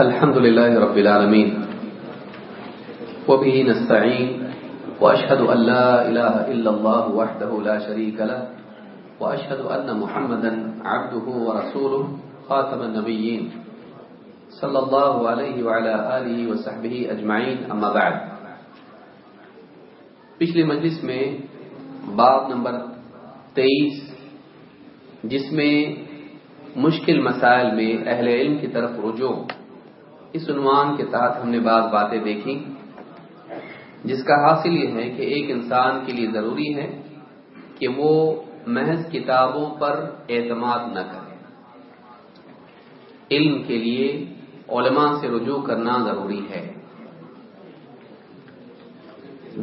الحمد لله رب العالمين. وبه نستعين وأشهد أن لا إله إلا الله وحده لا شريك له وأشهد أن محمدا عبده ورسوله خاتم النبيين. صلى الله عليه وعلى آله وصحبه أجمعين. أما بعد. پچھلی مجلس میں باب نمبر تیئیس، جس میں مشکل مسائل میں اہل علم کی طرف رجوع، اس عنوان کے تحت ہم نے بعض باتیں دیکھی جس کا حاصل یہ ہے کہ ایک انسان کے لیے ضروری ہے کہ وہ محض کتابوں پر اعتماد نہ کرے علم کے لیے علماء سے رجوع کرنا ضروری ہے۔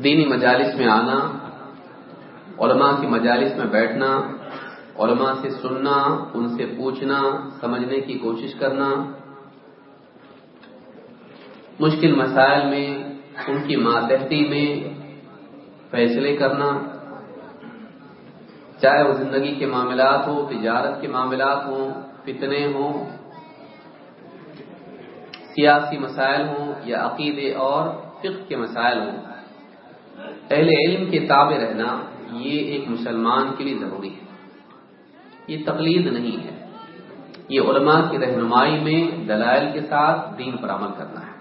دینی مجالس میں آنا، علماء کی مجالس میں بیٹھنا، علماء سے سننا، ان سے پوچھنا، سمجھنے کی کوشش کرنا۔ مشکل مسائل میں، ان کی ماتحتی میں فیصلے کرنا۔ چاہے وہ زندگی کے معاملات ہوں، تجارت کے معاملات ہوں، فتنے ہوں، سیاسی مسائل ہوں یا عقیدے اور فقہ کے مسائل ہوں۔ اہل علم کے تابع رہنا یہ ایک مسلمان کے لیے ضروری ہے۔ یہ تقلید نہیں ہے۔ یہ علماء کی رہنمائی میں دلائل کے ساتھ دین پر عمل کرنا ہے۔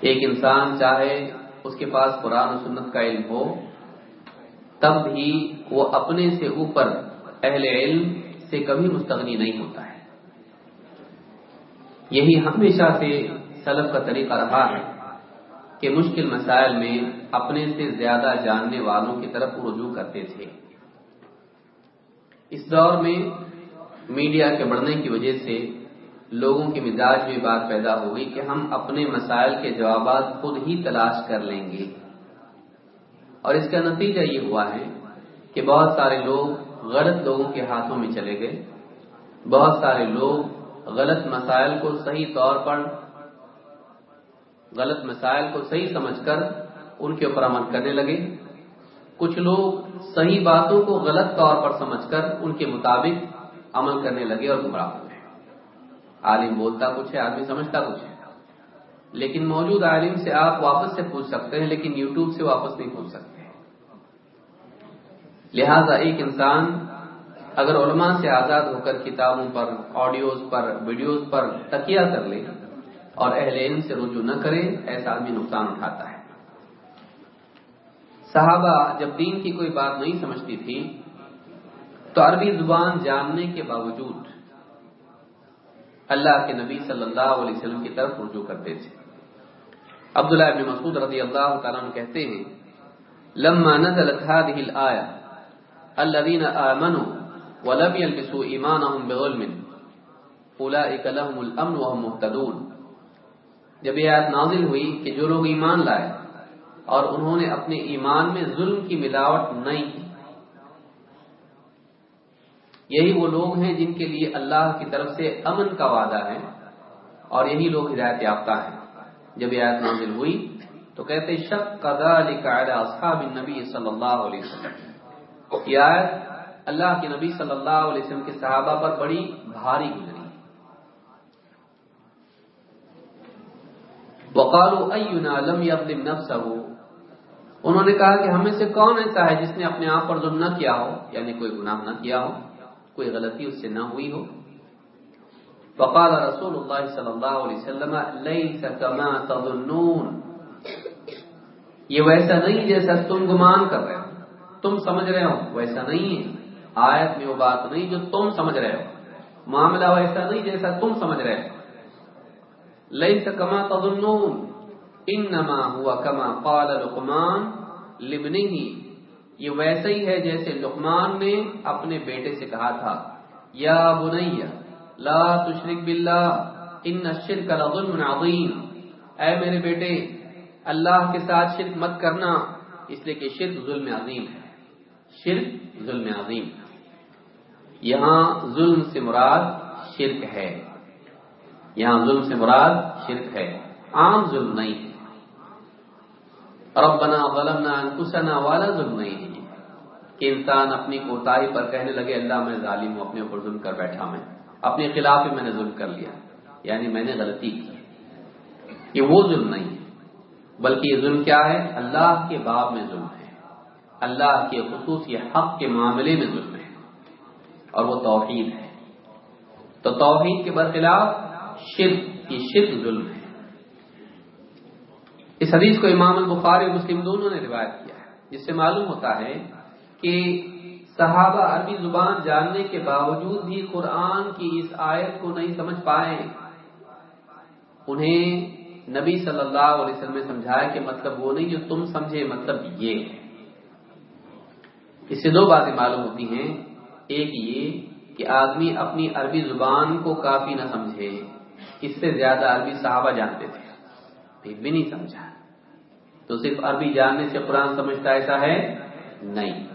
ایک انسان چاہے اس کے پاس قرآن و سنت کا علم ہو تب بھی وہ اپنے سے اوپر اہل علم سے کبھی مستغنی نہیں ہوتا ہے۔ یہی ہمیشہ سے سلف کا طریقہ رہا ہے کہ مشکل مسائل میں اپنے سے زیادہ جاننے والوں کی طرف رجوع کرتے تھے۔ اس دور میں میڈیا کے بڑھنے کی وجہ سے لوگوں کے مزاج میں بات پیدا ہو گئی کہ ہم اپنے مسائل کے جوابات خود ہی تلاش کر لیں گے۔ اور اس کا نتیجہ یہ ہوا ہے کہ بہت سارے لوگ غلط لوگوں کے ہاتھوں میں چلے گئے۔ بہت سارے لوگ غلط مسائل کو صحیح طور پر، غلط مسائل کو صحیح سمجھ کر ان کے اوپر عمل کرنے لگے۔ کچھ لوگ صحیح باتوں کو غلط طور پر سمجھ کر ان کے مطابق عمل کرنے لگے اور گمراہ ہو گئے۔ عالم بولتا کچھ ہے، آدمی سمجھتا کچھ ہے۔ لیکن موجود عالم سے آپ واپس سے پوچھ سکتے ہیں، لیکن یوٹیوب سے واپس نہیں پوچھ سکتے۔ لہذا ایک انسان اگر علماء سے آزاد ہو کر کتابوں پر آڈیوز پر ویڈیوز پر تکیہ کر لے اور اہل علم سے رجوع نہ کرے، ایسا آدمی نقصان اٹھاتا ہے۔ صحابہ جب دین کی کوئی بات نہیں سمجھتی تھی، تو عربی زبان جاننے کے باوجود اللہ کے نبی صلی اللہ علیہ وسلم کی طرف رجوع کرتے تھے۔ عبداللہ ابن مسعود رضی اللہ تعالیٰ کہتے ہیں، لما نزلت هذه الآية الذين آمنوا ولم يلبسوا إيمانهم بظلم. أولئك لهم الأمن وهم مهتدون. جب یہ آیت نازل ہوئی کہ جو لوگ ایمان لائے اور انہوں نے اپنے ایمان میں ظلم کی ملاوٹ نہیں کی، یہی وہ لوگ ہیں جن کے لیے اللہ کی طرف سے امن کا وعدہ ہے اور یہی لوگ ہدایت یافتہ ہیں۔ جب یہ آیت نازل ہوئی تو کہتے شک قدا اصحاب النبی صلی اللہ علیہ وسلم۔ یہ آیت اللہ کے نبی صلی اللہ علیہ وسلم کے صحابہ پر بڑی بھاری گزری۔ وقالوا، اینا لم یظلم نفسه انہوں نے کہا کہ ہمیں سے کون ایسا ہے جس نے اپنے آپ پر ظلم نہ کیا ہو یعنی کوئی گناہ نہ کیا ہو، کوئی غلطی اس سے نہ ہوئی ہو۔ وقال رسول اللہ صلی اللہ علیہ وسلم، لیس کما تظنون یہ ویسا نہیں جیسا تم گمان کر رہے ہو۔ تم سمجھ رہے ہو، ویسا نہیں ہے۔ آیت میں وہ بات نہیں جو تم سمجھ رہے ہو۔ معاملہ ویسا نہیں جیسا تم سمجھ رہے ہو۔ لیس کما تظنون، انما ہوا کما قال لقمان لبنه یہ ویسا ہی ہے جیسے لقمان نے اپنے بیٹے سے کہا تھا، یا بنیا لا تشرک باللہ، ان الشرک لظلم عظیم۔ اے میرے بیٹے، اللہ کے ساتھ شرک مت کرنا، اس لیے کہ شرک ظلم عظیم ہے۔ شرک ظلم عظیم۔ یہاں ظلم سے مراد شرک ہے۔ یہاں ظلم سے مراد شرک ہے۔ عام ظلم نہیں۔ ہے ربنا ظلمنا انفسنا والا ظلم نہیں۔ ہے کہ انسان اپنی کوتاہی پر کہنے لگے، اللہ میں ظالم ہوں، اپنے اوپر ظلم کر بیٹھا میں۔ اپنے خلاف ہی میں نے ظلم کر لیا۔ یعنی میں نے غلطی کی۔ یہ وہ ظلم نہیں ہے بلکہ یہ ظلم کیا ہے؟ اللہ کے باب میں ظلم۔ ہے اللہ کے خصوصی حق کے معاملے میں ظلم ہے اور وہ توحید ہے۔ تو توحید کے برخلاف شرک کی شرک ظلم ہے۔ اس حدیث کو امام البخاری اور مسلم دونوں نے روایت کیا ہے، جس سے معلوم ہوتا ہے کہ صحابہ عربی زبان جاننے کے باوجود بھی قرآن کی اس آیت کو نہیں سمجھ پائے۔ انہیں نبی صلی اللہ علیہ وسلم نے سمجھایا کہ مطلب وہ نہیں جو تم سمجھے مطلب یہ ہے۔ اس سے دو باتیں معلوم ہوتی ہیں۔ ایک یہ کہ آدمی اپنی عربی زبان کو کافی نہ سمجھے، اس سے زیادہ عربی صحابہ جانتے تھے۔ پھر بھی نہیں سمجھا۔ تو صرف عربی جاننے سے قرآن سمجھتا ایسا ہے؟ نہیں۔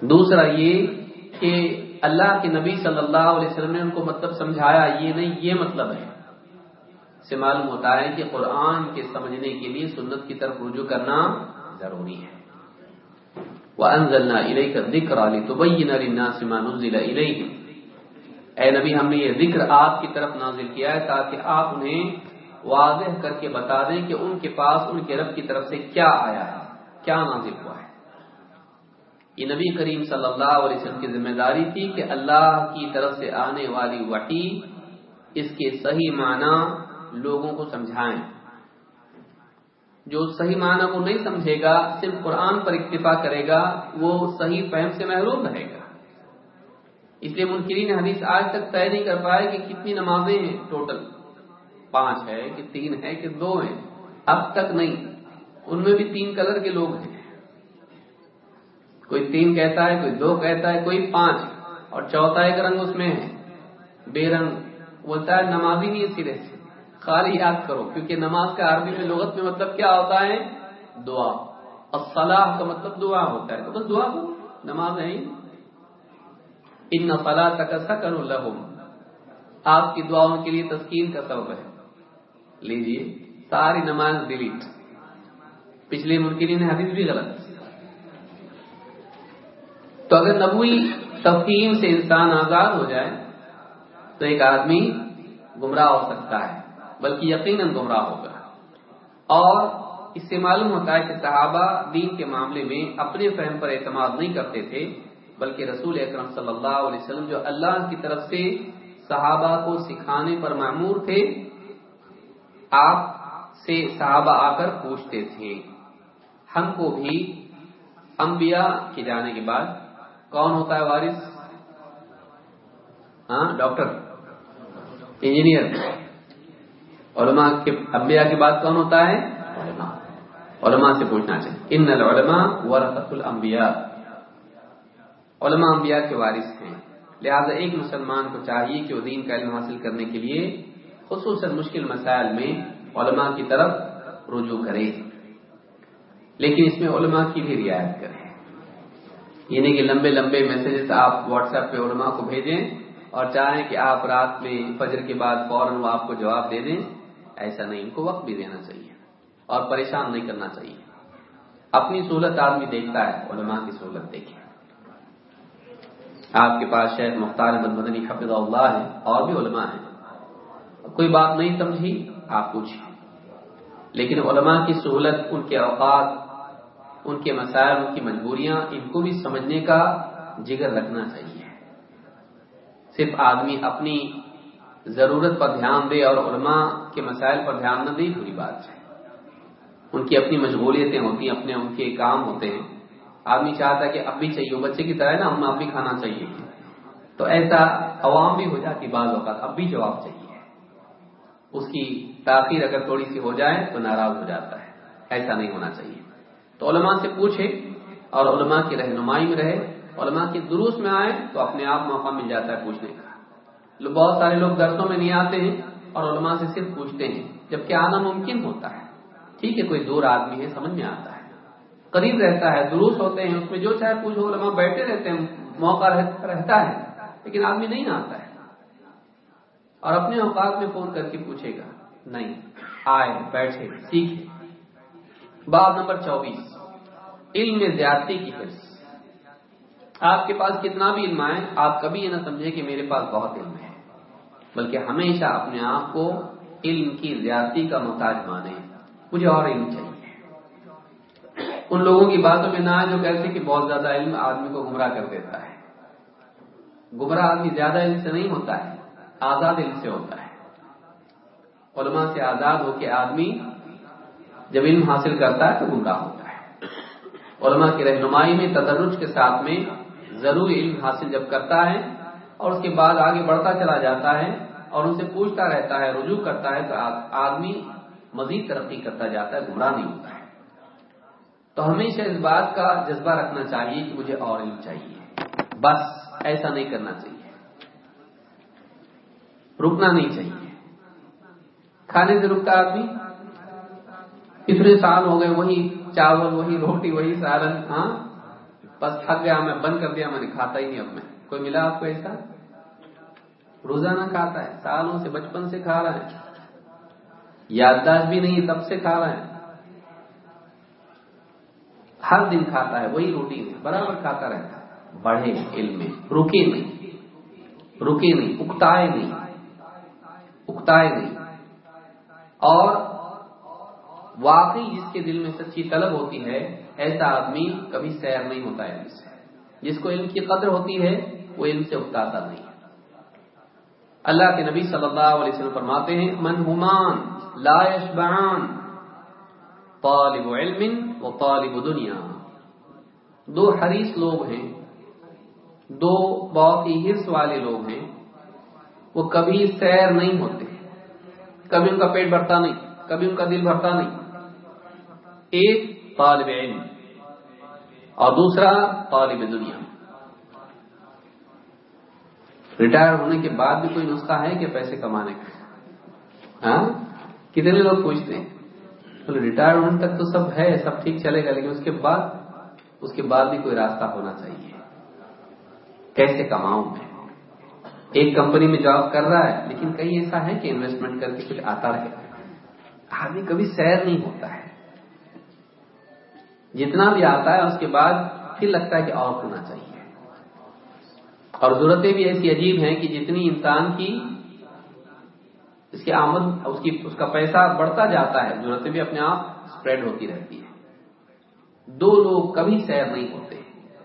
دوسرا یہ کہ اللہ کے نبی صلی اللہ علیہ وسلم نے ان کو مطلب سمجھایا، یہ نہیں، یہ مطلب ہے۔ سے معلوم ہوتا ہے کہ قرآن کے سمجھنے کے لیے سنت کی طرف رجوع کرنا ضروری ہے۔ وہ انزلنا علیہ کا ذکر علی تو اے نبی، ہم نے یہ ذکر آپ کی طرف نازل کیا ہے تاکہ آپ انہیں واضح کر کے بتا دیں کہ ان کے پاس، ان کے رب کی طرف سے کیا آیا ہے، کیا نازل ہوا ہے۔ یہ نبی کریم صلی اللہ علیہ وسلم کی ذمہ داری تھی کہ اللہ کی طرف سے آنے والی وحی اس کے صحیح معنی لوگوں کو سمجھائیں۔ جو صحیح معنی کو نہیں سمجھے گا، صرف قرآن پر اکتفا کرے گا، وہ صحیح فہم سے محروم رہے گا۔ اس لیے منکرین حدیث آج تک طے نہیں کر پائے کہ کتنی نمازیں ہیں۔ ٹوٹل پانچ ہے کہ تین ہے کہ دو ہیں۔ اب تک نہیں۔ ان میں بھی تین کلر کے لوگ ہیں۔ کوئی تین کہتا ہے، کوئی دو کہتا ہے، کوئی پانچ۔ اور چوتھا ایک رنگ اس میں ہے، بے رنگ۔ بولتا ہے نماز ہی نہیں سرے سے خالی یاد کرو، کیونکہ نماز کا عربی میں لغت میں مطلب کیا ہوتا ہے؟ دعا۔ اور کا مطلب دعا ہوتا ہے۔ تو بس دعا کرو، نماز ہے ان فلاح تک سکن الحم آپ کی دعاؤں کے لیے تسکین کا سبب ہے۔ لیجیے ساری نماز ڈیلیٹ۔ پچھلے منکرین حدیث بھی غلط۔ تو اگر نبوی تفہیم سے انسان آزاد ہو جائے، تو ایک آدمی گمراہ ہو سکتا ہے۔ بلکہ یقیناً گمراہ ہوگا۔ اور اس سے معلوم ہوتا ہے کہ صحابہ دین کے معاملے میں اپنے فہم پر اعتماد نہیں کرتے تھے، بلکہ رسول اکرم صلی اللہ علیہ وسلم جو اللہ کی طرف سے صحابہ کو سکھانے پر معمور تھے، آپ سے صحابہ آ کر پوچھتے تھے، ہم کو بھی انبیاء کے جانے کے بعد کون ہوتا ہے وارث؟ ہاں ڈاکٹر، انجینئر۔ علماء کے انبیاء کے بعد کون ہوتا ہے؟ علماء۔ علماء سے پوچھنا چاہیے۔ ان العلماء ورثت الانبیاء۔ علماء انبیاء کے وارث ہیں۔ لہذا ایک مسلمان کو چاہیے کہ وہ دین کا علم حاصل کرنے کے لیے خصوصاً مشکل مسائل میں علماء کی طرف رجوع کرے۔ لیکن اس میں علماء کی بھی رعایت کرے یعنی کہ لمبے لمبے میسجز آپ واٹس ایپ پہ علماء کو بھیجیں اور چاہیں کہ آپ رات میں فجر کے بعد فوراً وہ آپ کو جواب دے دیں۔ ایسا نہیں، ان کو وقت بھی دینا چاہیے اور پریشان نہیں کرنا چاہیے۔ اپنی سہولت آدمی دیکھتا ہے، علماء کی سہولت دیکھے۔ آپ کے پاس شیخ مختار احمد مدنی حفظ اللہ ہے اور بھی علماء ہیں۔ کوئی بات نہیں سمجھی، آپ پوچھیں۔ لیکن علماء کی سہولت، ان کے اوقات، ان کے مسائل، ان کی مجبوریاں، ان کو بھی سمجھنے کا جگر رکھنا چاہیے۔ صرف آدمی اپنی ضرورت پر دھیان دے اور علماء کے مسائل پر دھیان نہ دے، پوری بات ہے۔ ان کی اپنی مجبوریتیں ہوتی ہیں، اپنے ان کے کام ہوتے ہیں۔ آدمی چاہتا ہے کہ اب بھی چاہیے، بچے کی طرح نا، ہم اب بھی کھانا چاہیے۔ تو ایسا عوام بھی ہو جاتی بعض اوقات، اب بھی جواب چاہیے۔ اس کی تاخیر اگر تھوڑی سی ہو جائے تو ناراض ہو جاتا ہے۔ ایسا نہیں ہونا چاہیے۔ تو علماء سے پوچھے اور علماء کی رہنمائی میں رہے۔ علماء کے دروس میں آئے تو اپنے آپ موقع مل جاتا ہے پوچھنے کا۔ بہت سارے لوگ درسوں میں نہیں آتے ہیں اور علماء سے صرف پوچھتے ہیں جبکہ آنا ممکن ہوتا ہے۔ ٹھیک ہے، کوئی دور آدمی ہے، سمجھ میں آتا ہے۔ قریب رہتا ہے، دروس ہوتے ہیں، اس میں جو چاہے پوچھو، علماء بیٹھے رہتے ہیں، موقع رہتا ہے، لیکن آدمی نہیں آتا ہے۔ اور اپنے اوقات میں فون کر کے پوچھے گا، نہیں، آئے، بیٹھے، سیکھے۔ بات نمبر چوبیس، علم میں زیادتی کی حرص۔ آپ کے پاس کتنا بھی علم آئے، آپ کبھی یہ نہ سمجھے کہ میرے پاس بہت علم ہے۔ بلکہ ہمیشہ اپنے آپ کو علم کی زیادتی کا محتاج مانے۔ مجھے اور علم چاہیے۔ ان لوگوں کی باتوں میں نہ جو کہتے کہ بہت زیادہ علم آدمی کو گمراہ کر دیتا ہے۔ گمراہ آدمی زیادہ علم سے نہیں ہوتا ہے، آزاد علم سے ہوتا ہے۔ علماء سے آزاد ہو کے آدمی جب علم حاصل کرتا ہے تو گمراہ ہوتا ہے۔ علماء کی رہنمائی میں، تدرج کے ساتھ میں ضرور علم حاصل جب کرتا ہے اور اس کے بعد آگے بڑھتا چلا جاتا ہے اور ان سے پوچھتا رہتا ہے، رجوع کرتا ہے تو آدمی مزید ترقی کرتا جاتا ہے، گمراہ نہیں ہوتا ہے۔ تو ہمیشہ اس بات کا جذبہ رکھنا چاہیے کہ مجھے اور علم چاہیے۔ بس ایسا نہیں کرنا چاہیے۔ رکنا نہیں چاہیے۔ کھانے سے رکتا آدمی؟ اتنے سال ہو گئے، وہی چاول، وہی روٹی، وہی سالن ہاں؟ بس تھک گیا میں، بند کر دیا میں، نے کھاتا ہی نہیں اب میں۔ کوئی ملا آپ کو ایسا؟ روزانہ کھاتا ہے، سالوں سے بچپن سے کھا رہا ہے۔ یادداشت بھی نہیں، تب سے کھا رہا ہے۔ ہر دن کھاتا ہے، وہی روٹی میں برابر کھاتا رہتا ہے۔ بڑھے علم میں، رکے نہیں رکے نہیں، اکتائے نہیں اکتائے نہیں۔ اور واقعی جس کے دل میں سچی طلب ہوتی ہے، ایسا آدمی کبھی سیر نہیں ہوتا ہے۔ جس کو علم کی قدر ہوتی ہے، وہ علم سے اکتاتا نہیں۔ اللہ کے نبی صلی اللہ علیہ وسلم فرماتے ہیں، من ہمان، لا يشبعان طالب علم و طالب دنیا. دو حریص لوگ ہیں، دو بہت ہی حرص والے لوگ ہیں، وہ کبھی سیر نہیں ہوتے، کبھی ان کا پیٹ بھرتا نہیں، کبھی ان کا دل بھرتا نہیں۔ ایک طالب علم اور دوسرا طالب دنیا۔ ریٹائر ہونے کے بعد بھی کوئی نسخہ ہے کہ پیسے کمانے کا ہاں؟ کتنے لوگ پوچھتے ہیں؟ ریٹائر ہونے تک تو سب ہے، سب ٹھیک چلے گا، لیکن اس کے بعد، اس کے بعد بھی کوئی راستہ ہونا چاہیے۔ کیسے کماؤں میں؟ ایک کمپنی میں جاب کر رہا ہے، لیکن کئی ایسا ہے کہ انویسٹمنٹ کر کے کچھ آتا رہے۔ آدمی کبھی سیر نہیں ہوتا ہے۔ جتنا بھی آتا ہے، اس کے بعد پھر لگتا ہے کہ اور ہونا چاہیے۔ اور ضرورتیں بھی ایسی عجیب ہیں کہ جتنی انسان کی اس کی آمد، اس کی، اس کا پیسہ بڑھتا جاتا ہے، ضرورتیں بھی اپنے آپ اسپریڈ ہوتی رہتی ہے دو لوگ کبھی سیر نہیں ہوتے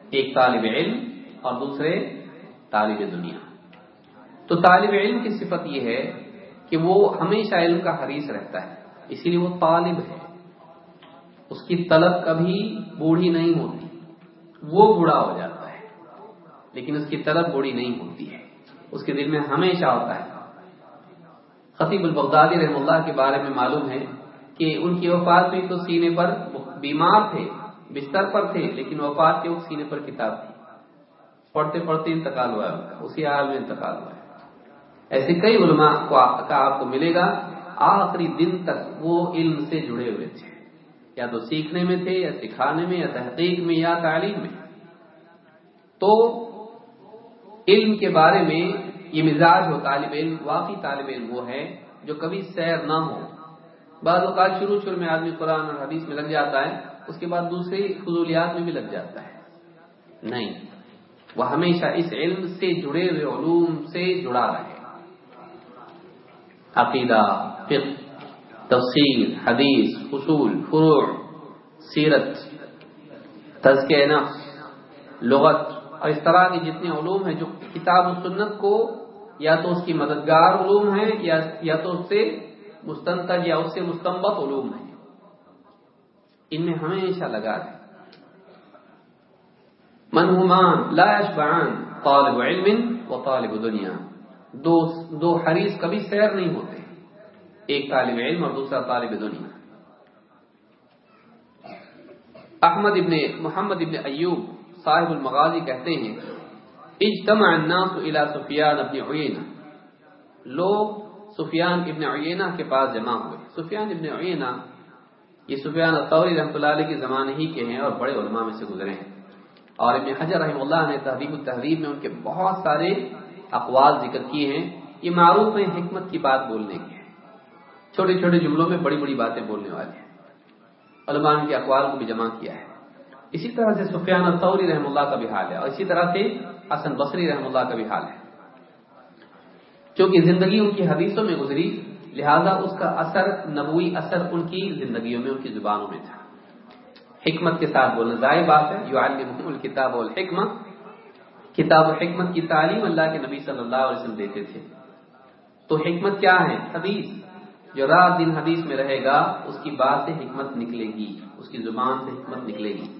ایک طالب علم اور دوسرے طالب دنیا۔ تو طالب علم کی صفت یہ ہے کہ وہ ہمیشہ علم کا حریص رہتا ہے اسی لیے وہ طالب ہے۔ اس کی طلب کبھی بوڑھی نہیں ہوتی، وہ بوڑھا ہو جاتا لیکن اس کی طلب بوڑھی نہیں ہوتی ہے۔ اس کے دل میں ہمیشہ ہوتا ہے۔ خطیب البغدادی رحم اللہ کے بارے میں معلوم ہے کہ ان کی وفات بھی تو سینے پر بیمار تھے، بستر پر تھے، لیکن وفات کے وقت سینے پر کتاب تھی۔ پڑھتے پڑھتے انتقال ہوا ہے۔ اسی حال میں انتقال ہوا ہے۔ ایسے کئی علماء کو کا آپ کو ملے گا۔ آخری دن تک وہ علم سے جڑے ہوئے تھے۔ یا تو سیکھنے میں تھے، یا سکھانے میں، یا تحقیق میں، یا تعلیم میں۔ تو علم کے بارے میں یہ مزاج ہو طالب علم، واقعی طالب علم وہ ہے جو کبھی سیر نہ ہو بعض اوقات شروع شروع میں آدمی قرآن اور حدیث میں لگ جاتا ہے، اس کے بعد دوسری فضولیات میں بھی لگ جاتا ہے۔ نہیں، وہ ہمیشہ اس علم سے جڑے ہوئے علوم سے جڑا رہے۔ عقیدہ، فقہ تفصیل حدیث، اصول، فروع، سیرت تزک نفس، لغت اور اس طرح کی جتنے علوم ہیں جو کتاب و سنت کو یا تو اس کی مددگار علوم ہیں یا تو اس سے مستنطج یا اس سے مستمبت علوم ہیں۔ ان میں ہمیشہ لگا ہے۔ منہمان لا يشبعان طالب علم و طالب دنیا۔ دو دو حریص کبھی سیر نہیں ہوتے۔ ایک طالب علم اور دوسرا طالب دنیا۔ احمد ابن محمد ابن ایوب صاحب المغازی کہتے ہیں، اجتمع الناس الى سفیان ابن عیینہ۔ لوگ سفیان ابن عیینہ کے پاس جمع ہوئے۔ سفیان ابن عیینہ، یہ سفیان الطوری رحمۃ اللہ علیہ کے زمانے ہی کے ہیں اور بڑے علماء میں سے گزرے ہیں۔ اور ابن حجر رحم اللہ نے تحریب التحریر میں ان کے بہت سارے اقوال ذکر کیے ہیں۔ یہ معروف ہے حکمت کی بات بولنے کے چھوٹے چھوٹے جملوں میں بڑی بڑی باتیں بولنے والے ہیں۔ علماء کے اقوال کو بھی جمع کیا ہے۔ اسی طرح سے سفیان الطوری رحم اللہ کا بھی حال ہے اور اسی طرح سے حسن بصری رحم اللہ کا بھی حال ہے۔ چونکہ زندگی ان کی حدیثوں میں گزری، لہذا اس کا اثر، نبوی اثر ان کی زندگیوں میں، ان کی زبانوں میں تھا۔ حکمت کے ساتھ بولنا ظاہر بات ہے۔ جو الکتاب کتاب و حکمت کی تعلیم اللہ کے نبی صلی اللہ علیہ وسلم دیتے تھے۔ تو حکمت کیا ہے؟ حدیث۔ جو رات دن حدیث میں رہے گا، اس کی بات سے حکمت نکلے گی، اس کی زبان سے حکمت نکلے گی۔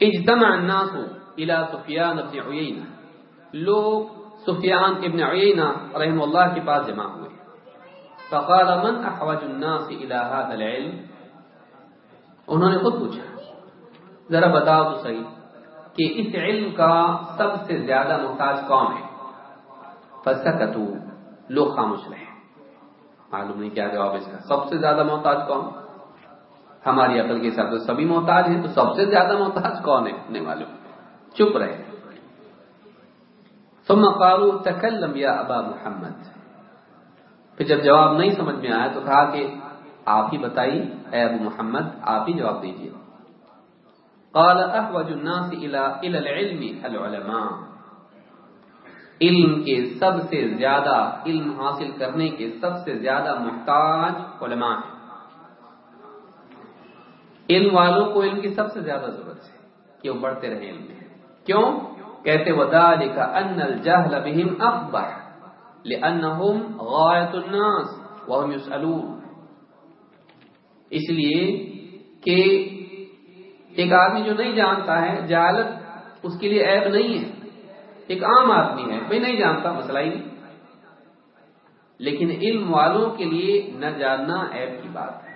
اجتمع الناس الى سفیان ابن عیینہ لوگ سفیان ابن عیینہ رحم اللہ کے پاس جمع ہوئے. فقال من احوج الناس الى هذا العلم؟ انہوں نے خود پوچھا. ذرا بتاؤ تو صحیح کہ اس علم کا سب سے زیادہ محتاج کون ہے؟ فسکتو، لوگ خاموش رہے. معلوم نہیں کیا جواب اس کا. سب سے زیادہ محتاج کون؟ ہماری عقل کے حساب سے سبھی محتاج ہیں تو سب سے زیادہ محتاج کون ہے؟ نہیں معلوم۔ چپ رہے۔ ثم قالوا تکلم یا ابا محمد۔ پھر جب جواب نہیں سمجھ میں آیا تو کہا کہ آپ ہی بتائیے اے ابو محمد، آپ ہی جواب دیجیے قال احوج الناس الى العلم العلماء۔ علم کے سب سے زیادہ علم حاصل کرنے کے سب سے زیادہ محتاج علماء ہیں۔ علم والوں کو علم کی سب سے زیادہ ضرورت ہے کہ وہ بڑھتے رہے علم میں۔ کیوں؟ کہتے وذالک ان الجهل بهم اقبح لانهم غایت الناس وهم يسالون اس لیے کہ ایک آدمی جو نہیں جانتا ہے، جہالت اس کے لیے عیب نہیں ہے۔ ایک عام آدمی ہے بھائی نہیں جانتا، مسئلہ ہی نہیں۔ لیکن علم والوں کے لیے نہ جاننا عیب کی بات ہے۔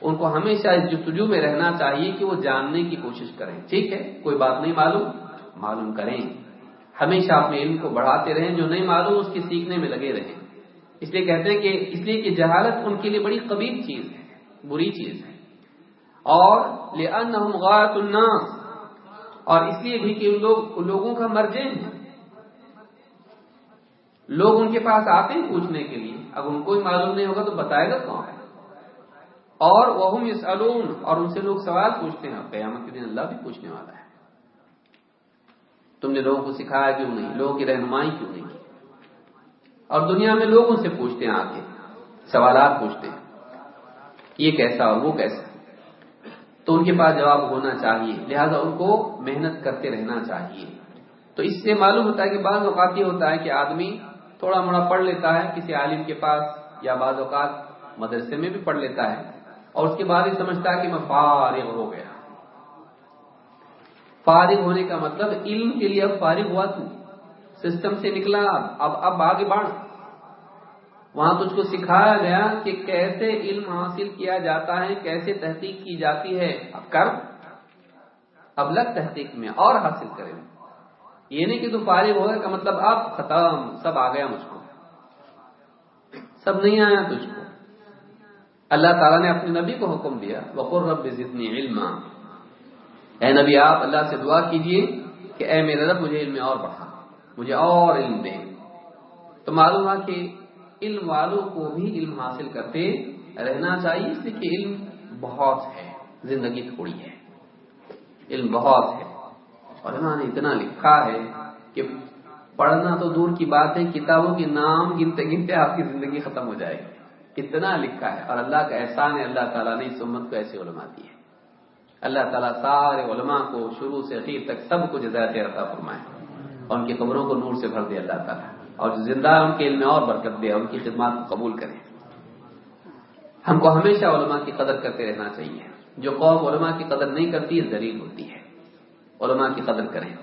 ان کو ہمیشہ اس جستجو میں رہنا چاہیے کہ وہ جاننے کی کوشش کریں۔ ٹھیک ہے؟ کوئی بات نہیں معلوم؟ معلوم کریں۔ ہمیشہ اپنے علم کو بڑھاتے رہیں۔ جو نہیں معلوم، اس کی سیکھنے میں لگے رہیں۔ اس لیے کہتے ہیں کہ اس لیے کہ جہالت ان کے لیے بڑی قبیل چیز ہے، بری چیز ہے۔ اور لأنهم غایت الناس۔ اور اس لیے بھی کہ ان لوگ، ان لوگوں کا مرجع ہے۔ لوگ ان کے پاس آتے ہیں پوچھنے کے لیے۔ اب ان کو معلوم نہیں ہوگا تو بتائے گا کون ہے؟ اور وہ یسالون اور ان سے لوگ سوال پوچھتے ہیں قیامت کے دن اللہ بھی پوچھنے والا ہے۔ تم نے لوگوں کو سکھایا کیوں نہیں؟ لوگوں کی رہنمائی کیوں نہیں اور دنیا میں لوگ ان سے پوچھتے ہیں آ کے سوالات پوچھتے ہیں، یہ کیسا اور وہ کیسا؟ تو ان کے پاس جواب ہونا چاہیے، لہذا ان کو محنت کرتے رہنا چاہیے۔ تو اس سے معلوم ہوتا ہے کہ بعض اوقات یہ ہوتا ہے کہ آدمی تھوڑا موڑا پڑھ لیتا ہے، کسی عالم کے پاس یا بعض اوقات مدرسے میں بھی پڑھ لیتا ہے۔ اور اس کے بعد ہی سمجھتا کہ میں فارغ ہو گیا۔ فارغ ہونے کا مطلب علم کے لیے اب فارغ ہوا تو۔ سسٹم سے نکلا، اب اب آگے بڑھ۔ وہاں تجھ کو سکھایا گیا کہ کیسے علم حاصل کیا جاتا ہے، کیسے تحقیق کی جاتی ہے۔ اب کر۔ اب لگ تحقیق میں اور حاصل کرے۔ یہ نہیں کہ تو فارغ ہو گیا کا مطلب اب ختم، سب آ گیا مجھ کو۔ سب نہیں آیا تجھ کو۔ اللہ تعالیٰ نے اپنے نبی کو حکم دیا وقر رب زدنی علم اے نبی، آپ اللہ سے دعا کیجیے کہ اے میرے رب، مجھے علم اور بڑھا مجھے اور علم دے۔ تو معلوم ہوا کہ علم والوں کو بھی علم حاصل کرتے رہنا چاہیے، اس لیے کہ علم بہت ہے، زندگی تھوڑی ہے۔ علم بہت ہے۔ اور انہوں نے اتنا لکھا ہے کہ پڑھنا تو دور کی بات ہے، کتابوں کے نام گنتے گنتے آپ کی زندگی ختم ہو جائے گی۔ اتنا لکھا ہے اور اللہ کا احسان ہے، اللہ تعالیٰ نے اس امت کو ایسے علماء دی ہے۔ اللہ تعالیٰ سارے علماء کو شروع سے اخیر تک سب کو جزایت عطا فرمائے۔ اور ان کی قبروں کو نور سے بھر دے اللہ تعالیٰ۔ اور زندہ ان کے علم میں اور برکت دے ان کی خدمات کو قبول کرے۔ ہم کو ہمیشہ علماء کی قدر کرتے رہنا چاہیے۔ جو قوم علماء کی قدر نہیں کرتی ہے ذریع ہوتی ہے۔ علماء کی قدر کریں۔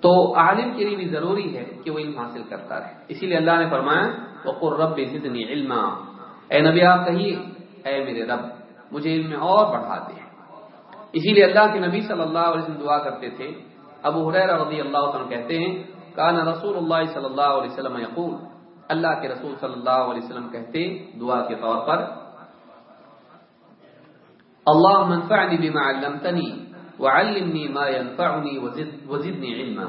تو عالم کے لیے بھی ضروری ہے کہ وہ علم حاصل کرتا رہے۔ اسی لیے اللہ نے فرمایا وقر رب زدنی علما۔ اے نبی آپ کہیے اے میرے رب، مجھے علم میں اور بڑھا دے۔ اسی لیے اللہ کے نبی صلی اللہ علیہ وسلم دعا کرتے تھے۔ ابو حریر رضی اللہ عنہ کہتے ہیں، کان رسول اللہ صلی اللہ علیہ وسلم یقول اللہ کے رسول صلی اللہ علیہ وسلم کہتے دعا کے طور پر، اللہ منفعني بما علمتنی وعلمنی ما ينفعني وزدنی علما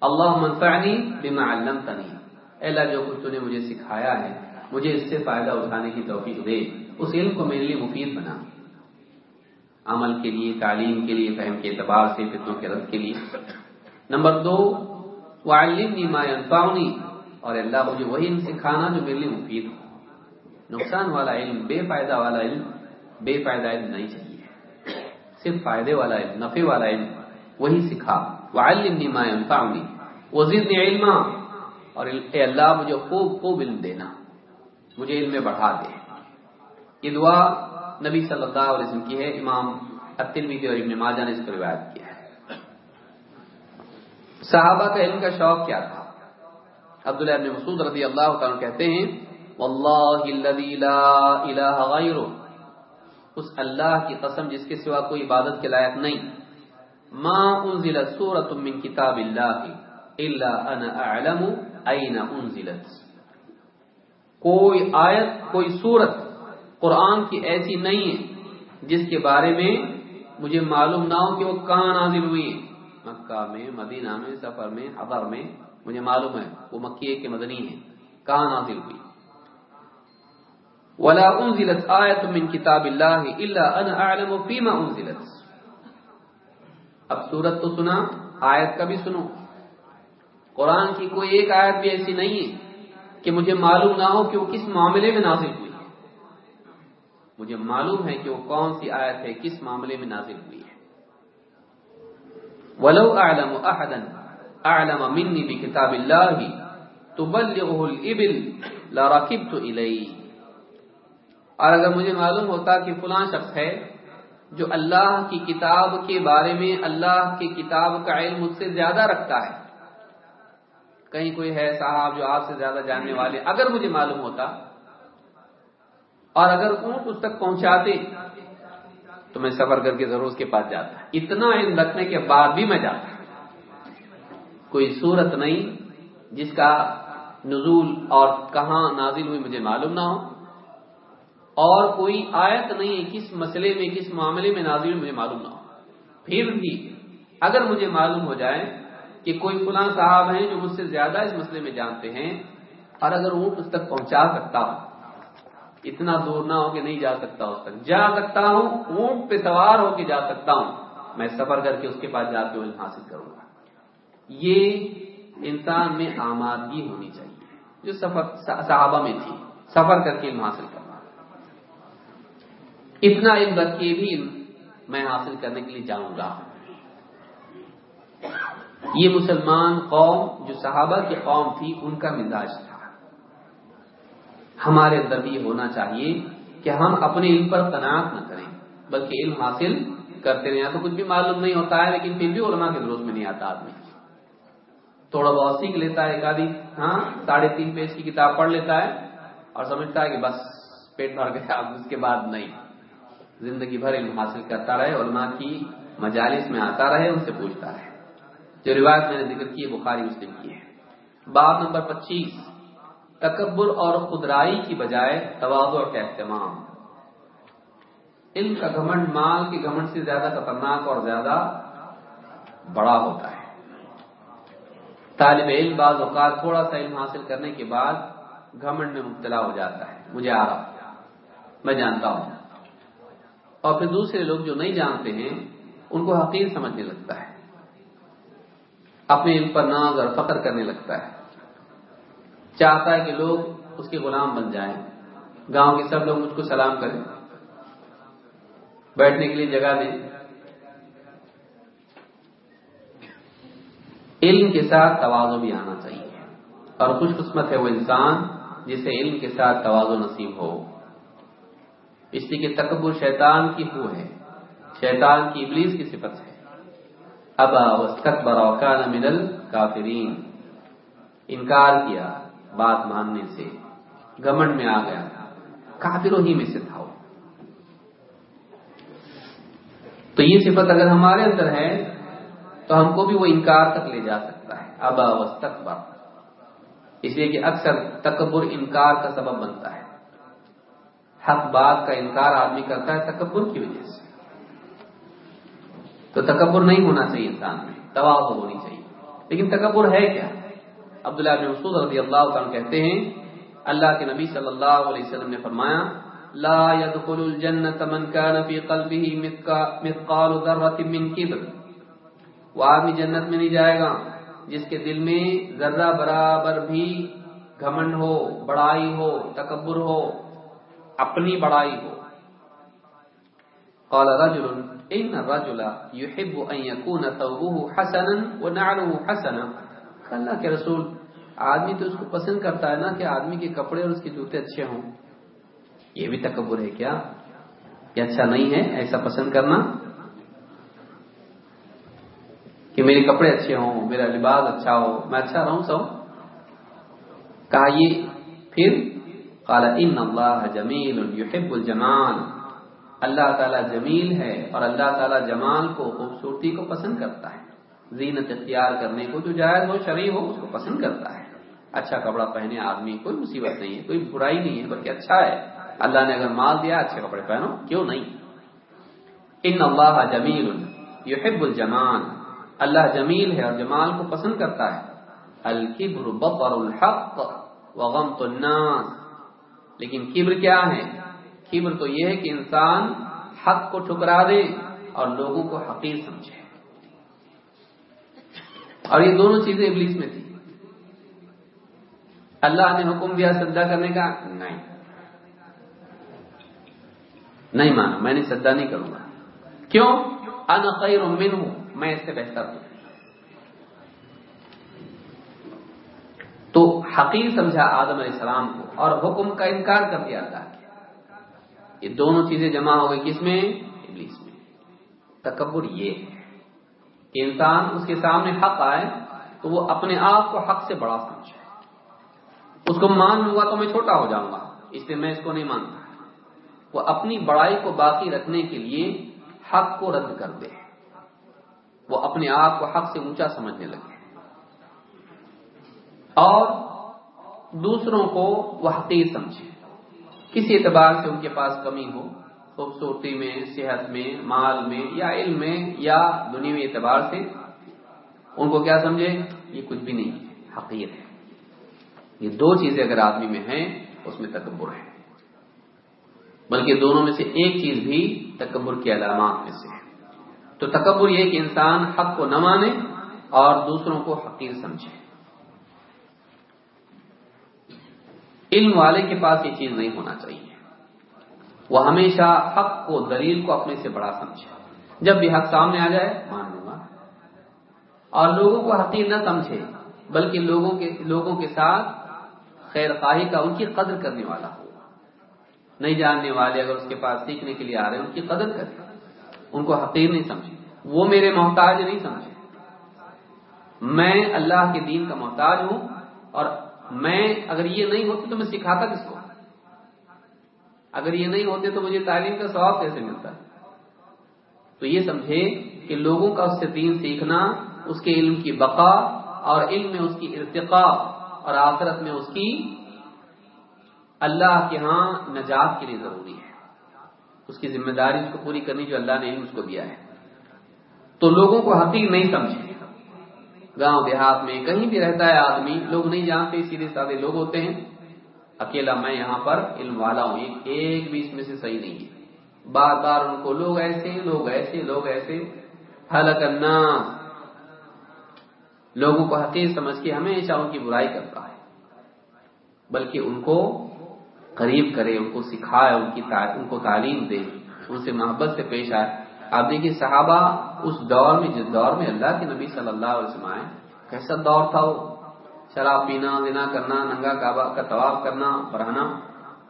اللہ منفعني بما علمتنی اللہ جو کچھ تو نے مجھے سکھایا ہے، مجھے اس سے فائدہ اٹھانے کی توفیق دے۔ اس علم کو میرے لیے مفید بنا۔ عمل کے لیے، تعلیم کے لیے، فہم کے اعتبار سے، فتنوں کے رد کے لیے۔ نمبر دو وعلمنی ما ينفعني۔ اور اللہ، مجھے وہی علم سکھانا جو میرے لیے مفید ہو۔ نقصان والا علم، بے فائدہ والا علم، بے فائدہ علم نہیں چاہیے۔ صرف فائدے والا علم، نفع والا علم، وہی سکھا۔ وعلمنی ما ينفعني۔ وزدنی علما۔ اور اے اللہ مجھے خوب خوب علم دینا، مجھے علم میں بڑھا دے۔ یہ دعا نبی صلی اللہ علیہ وسلم کی ہے، امام الترمذی اور ابن ماجہ نے اس کو روایت کیا ہے۔ صحابہ کا علم کا شوق کیا تھا؟ عبداللہ ابن مسعود رضی اللہ تعالیٰ کہتے ہیں، واللہ الذی لا الہ غیرہ. اس اللہ کی قسم جس کے سوا کوئی عبادت کے لائق نہیں۔ ما انزلت سورۃ من کتاب اللہ الا انا اعلم این انزلت کوئی آیت، کوئی سورت قرآن کی ایسی نہیں ہے جس کے بارے میں مجھے معلوم نہ ہو کہ وہ کہاں نازل ہوئی ہے مکہ میں، مدینہ میں، سفر میں، حضر میں مجھے معلوم ہے وہ مکی کے مدنی ہے کہاں نازل ہوئی؟ ولا انزلت آیت من کتاب اللہ الا انا اعلم فیما انزلت اب سورت تو سنا، آیت کا بھی سنو۔ قرآن کی کوئی ایک آیت بھی ایسی نہیں ہے کہ مجھے معلوم نہ ہو کہ وہ کس معاملے میں نازل ہوئی مجھے معلوم ہے کہ وہ کون سی آیت ہے، کس معاملے میں نازل ہوئی ہے۔ ولو اعلم احدا اعلم مني بكتاب الله تبلغه الابل لركبت الیہ اور اگر مجھے معلوم ہوتا کہ فلاں شخص ہے جو اللہ کی کتاب کے بارے میں، اللہ کی کتاب کا علم مجھ سے زیادہ رکھتا ہے کہیں کوئی ہے صاحب جو آپ سے زیادہ جاننے والے، اگر مجھے معلوم ہوتا اور اگر اونٹ اس تک پہنچاتے تو میں سفر کر کے ضرور اس کے پاس جاتا۔ اتنا علم رکھنے کے بعد بھی میں جاتا۔ کوئی صورت نہیں جس کا نزول اور کہاں نازل ہوئی مجھے معلوم نہ ہو۔ اور کوئی آیت نہیں ہے کس مسئلے میں، کس معاملے میں نازل ہوئی مجھے معلوم نہ ہو۔ پھر بھی اگر مجھے معلوم ہو جائے کہ کوئی فلاں صاحب ہیں جو مجھ سے زیادہ اس مسئلے میں جانتے ہیں اور اگر اونٹ اس تک پہنچا سکتا ہوں اتنا دور نہ ہو کہ نہیں جا سکتا اس تک۔ جا سکتا ہوں، اونٹ پہ سوار ہو کے جا سکتا ہوں۔ میں سفر کر کے اس کے پاس جا کے علم حاصل کروں گا۔ یہ انسان میں آمادگی ہونی چاہیے، جو سفر صحابہ میں تھی۔ سفر کر کے علم حاصل کرنا۔ اتنا علم رکھ کے بھی میں حاصل کرنے کے لیے جاؤں گا۔ یہ مسلمان قوم جو صحابہ کی قوم تھی، ان کا مزاج تھا۔ ہمارے اندر بھی یہ ہونا چاہیے کہ ہم اپنے علم پر تناعت نہ کریں، بلکہ علم حاصل کرتے رہے تو کچھ بھی معلوم نہیں ہوتا ہے، لیکن پھر بھی علماء کے درست میں نہیں آتا آدمی۔ تھوڑا بہت سیکھ لیتا ہے، ایک آدھی ہاں ساڑھے تین پیج کی کتاب پڑھ لیتا ہے اور سمجھتا ہے کہ بس پیٹ بھر گیا، اب اس کے بعد نہیں۔ زندگی بھر علم حاصل کرتا رہے، علماء کی مجالس میں آتا رہے، ان سے پوچھتا رہے۔ جو روایت میں نے ذکر کی ہے، بخاری مسلم کی ہے۔ باب نمبر پچیس۔ تکبر اور خدرائی کی بجائے توازو کا اہتمام۔ علم کا گھمنڈ مال کے گھمنڈ سے زیادہ خطرناک اور زیادہ بڑا ہوتا ہے۔ طالب علم بعض اوقات تھوڑا سا علم حاصل کرنے کے بعد گھمنڈ میں مبتلا ہو جاتا ہے۔ مجھے آ رہا میں جانتا ہوں۔ اور پھر دوسرے لوگ جو نہیں جانتے ہیں، ان کو حقیر سمجھنے لگتا ہے۔ اپنے علم پر ناز اور فخر کرنے لگتا ہے۔ چاہتا ہے کہ لوگ اس کے غلام بن جائیں۔ گاؤں کے سب لوگ مجھ کو سلام کریں۔ بیٹھنے کے لیے جگہ دیں۔ علم کے ساتھ توازو بھی آنا چاہیے۔ اور خوش قسمت ہے وہ انسان جسے علم کے ساتھ توازو نصیب ہو۔ اس لیے کہ تکبر شیطان کی ہو ہے۔ شیطان کی ابلیس کی صفت ہے۔ ابا وسطبر اوکان من الکافرین انکار کیا بات ماننے سے. گمنڈ میں آ گیا کافروں ہی میں سے تھا تو یہ صفت اگر ہمارے اندر ہے تو ہم کو بھی وہ انکار تک لے جا سکتا ہے. ابا وسطبر اس لیے کہ اکثر تکبر انکار کا سبب بنتا ہے. حق بات کا انکار آدمی کرتا ہے تکبر کی وجہ سے. تو تکبر نہیں ہونا چاہیے انسان میں تو ہونی چاہیے۔ لیکن تکبر ہے کیا؟ عبداللہ بن مسعود رضی اللہ عنہ کہتے ہیں، اللہ کے نبی صلی اللہ علیہ وسلم نے فرمایا، لا يدخل الجنة من كان في قلبه مثقال ذرة من كبر۔ وہ آدمی جنت میں نہیں جائے گا، جس کے دل میں ذرہ برابر بھی گھمنڈ ہو، بڑائی ہو، تکبر ہو، اپنی بڑائی ہو۔ قال رجل ان الرجل يحب ان يكون ثوبه حسنا ونعله حسنا۔ اللہ کے رسول، آدمی تو اس کو پسند کرتا ہے نا کہ آدمی کے کپڑے اور اس کے جوتے اچھے ہوں۔ یہ بھی تکبر ہے کیا؟ یہ اچھا نہیں ہے، ایسا پسند کرنا؟ کہ میرے کپڑے اچھے ہوں، میرا لباس اچھا ہو، میں اچھا رہوں سو کہا یہ، پھر قال ان اللہ جمیل يحب الجمال۔ اللہ تعالیٰ جمیل ہے اور اللہ تعالیٰ جمال کو، خوبصورتی کو پسند کرتا ہے۔ زینت اختیار کرنے کو جو جائز ہو، شرعی ہو، اس کو پسند کرتا ہے۔ اچھا کپڑا پہنے آدمی، کوئی مصیبت نہیں ہے، کوئی برائی نہیں ہے، بلکہ اچھا ہے۔ اللہ نے اگر مال دیا، اچھے کپڑے پہنو، کیوں نہیں؟ ان اللہ جمیل یحب الجمال۔ اللہ جمیل ہے اور جمال کو پسند کرتا ہے۔ الکبر بطر الحق وغمط الناس۔ لیکن کبر کیا ہے؟ کبر تو یہ ہے کہ انسان حق کو ٹھکرا دے اور لوگوں کو حقیر سمجھے۔ اور یہ دونوں چیزیں ابلیس میں تھی اللہ نے حکم دیا سجدہ کرنے کا؟ نہیں۔ نہیں مانا، میں نے سجدہ نہیں کروں گا۔ کیوں؟ انا خیر من ہوں میں اس سے بہتر ہوں۔ تو حقیر سمجھا آدم علیہ السلام کو اور حکم کا انکار کر دیا تھا یہ دونوں چیزیں جمع ہو گئی کس میں؟ ابلیس میں۔ تکبر یہ ہے کہ انسان اس کے سامنے حق آئے تو وہ اپنے آپ کو حق سے بڑا سمجھے۔ اس کو مان لوں گا تو میں چھوٹا ہو جاؤں گا، اس لیے میں اس کو نہیں مانتا۔ وہ اپنی بڑائی کو باقی رکھنے کے لیے حق کو رد کر دے۔ وہ اپنے آپ کو حق سے اونچا سمجھنے لگے۔ اور دوسروں کو وہ حقیق سمجھے۔ کسی اعتبار سے ان کے پاس کمی ہو، خوبصورتی میں، صحت میں، مال میں یا علم میں یا دنیاوی اعتبار سے، ان کو کیا سمجھے؟ یہ کچھ بھی نہیں حقیق ہے۔ یہ دو چیزیں اگر آدمی میں ہیں، اس میں تکبر ہے۔ بلکہ دونوں میں سے ایک چیز بھی تکبر کی علامات میں سے ہے۔ تو تکبر یہ کہ انسان حق کو نہ مانے اور دوسروں کو حقیر سمجھے۔ علم والے کے پاس یہ چیز نہیں ہونا چاہیے۔ وہ ہمیشہ حق کو دلیل کو اپنے سے بڑا سمجھے۔ جب بھی حق سامنے آ جائے، مان لوں گا۔ اور لوگوں کو حقیر نہ سمجھے، بلکہ لوگوں کے لوگوں کے ساتھ خیر خواہی کا ان کی قدر کرنے والا ہو۔ نہیں جاننے والے اگر اس کے پاس سیکھنے کے لیے آ رہے ہیں، ان کی قدر کرے ان کو حقیر نہیں سمجھے۔ وہ میرے محتاج نہیں سمجھے۔ میں اللہ کے دین کا محتاج ہوں اور میں اگر یہ نہیں ہوتی تو میں سکھاتا کس کو؟ اگر یہ نہیں ہوتے تو مجھے تعلیم کا ثواب کیسے ملتا؟ تو یہ سمجھے کہ لوگوں کا اس سے دین سیکھنا، اس کے علم کی بقا اور علم میں اس کی ارتقاء اور آخرت میں اس کی اللہ کے ہاں نجات کے لیے ضروری ہے۔ اس کی ذمہ داری اس کو پوری کرنی جو اللہ نے علم اس کو دیا ہے۔ تو لوگوں کو حقیق نہیں سمجھے۔ گاؤں دیہات میں کہیں بھی رہتا ہے آدمی، لوگ نہیں جانتے، سیدھے سادے لوگ ہوتے ہیں۔ اکیلا میں یہاں پر علم والا ہوں ایک بھی اس میں سے صحیح نہیں ہے۔ بار بار ان کو لوگ ایسے لوگ ایسے لوگ ایسے۔ حلق الناس۔ لوگوں کو حقیق سمجھ کے ہمیشہ ان کی برائی کرتا ہے۔ بلکہ ان کو قریب کرے، ان کو سکھائے، ان کی ان کو تعلیم دے، ان سے محبت سے پیش آئے۔ آپ دیکھیے صحابہ اس دور میں، جس دور میں اللہ کے نبی صلی اللہ علیہ وسلم آئے، کیسا دور تھا وہ؟ شراب پینا دینا کرنا، ننگا کعبہ کا طواف کرنا پڑھانا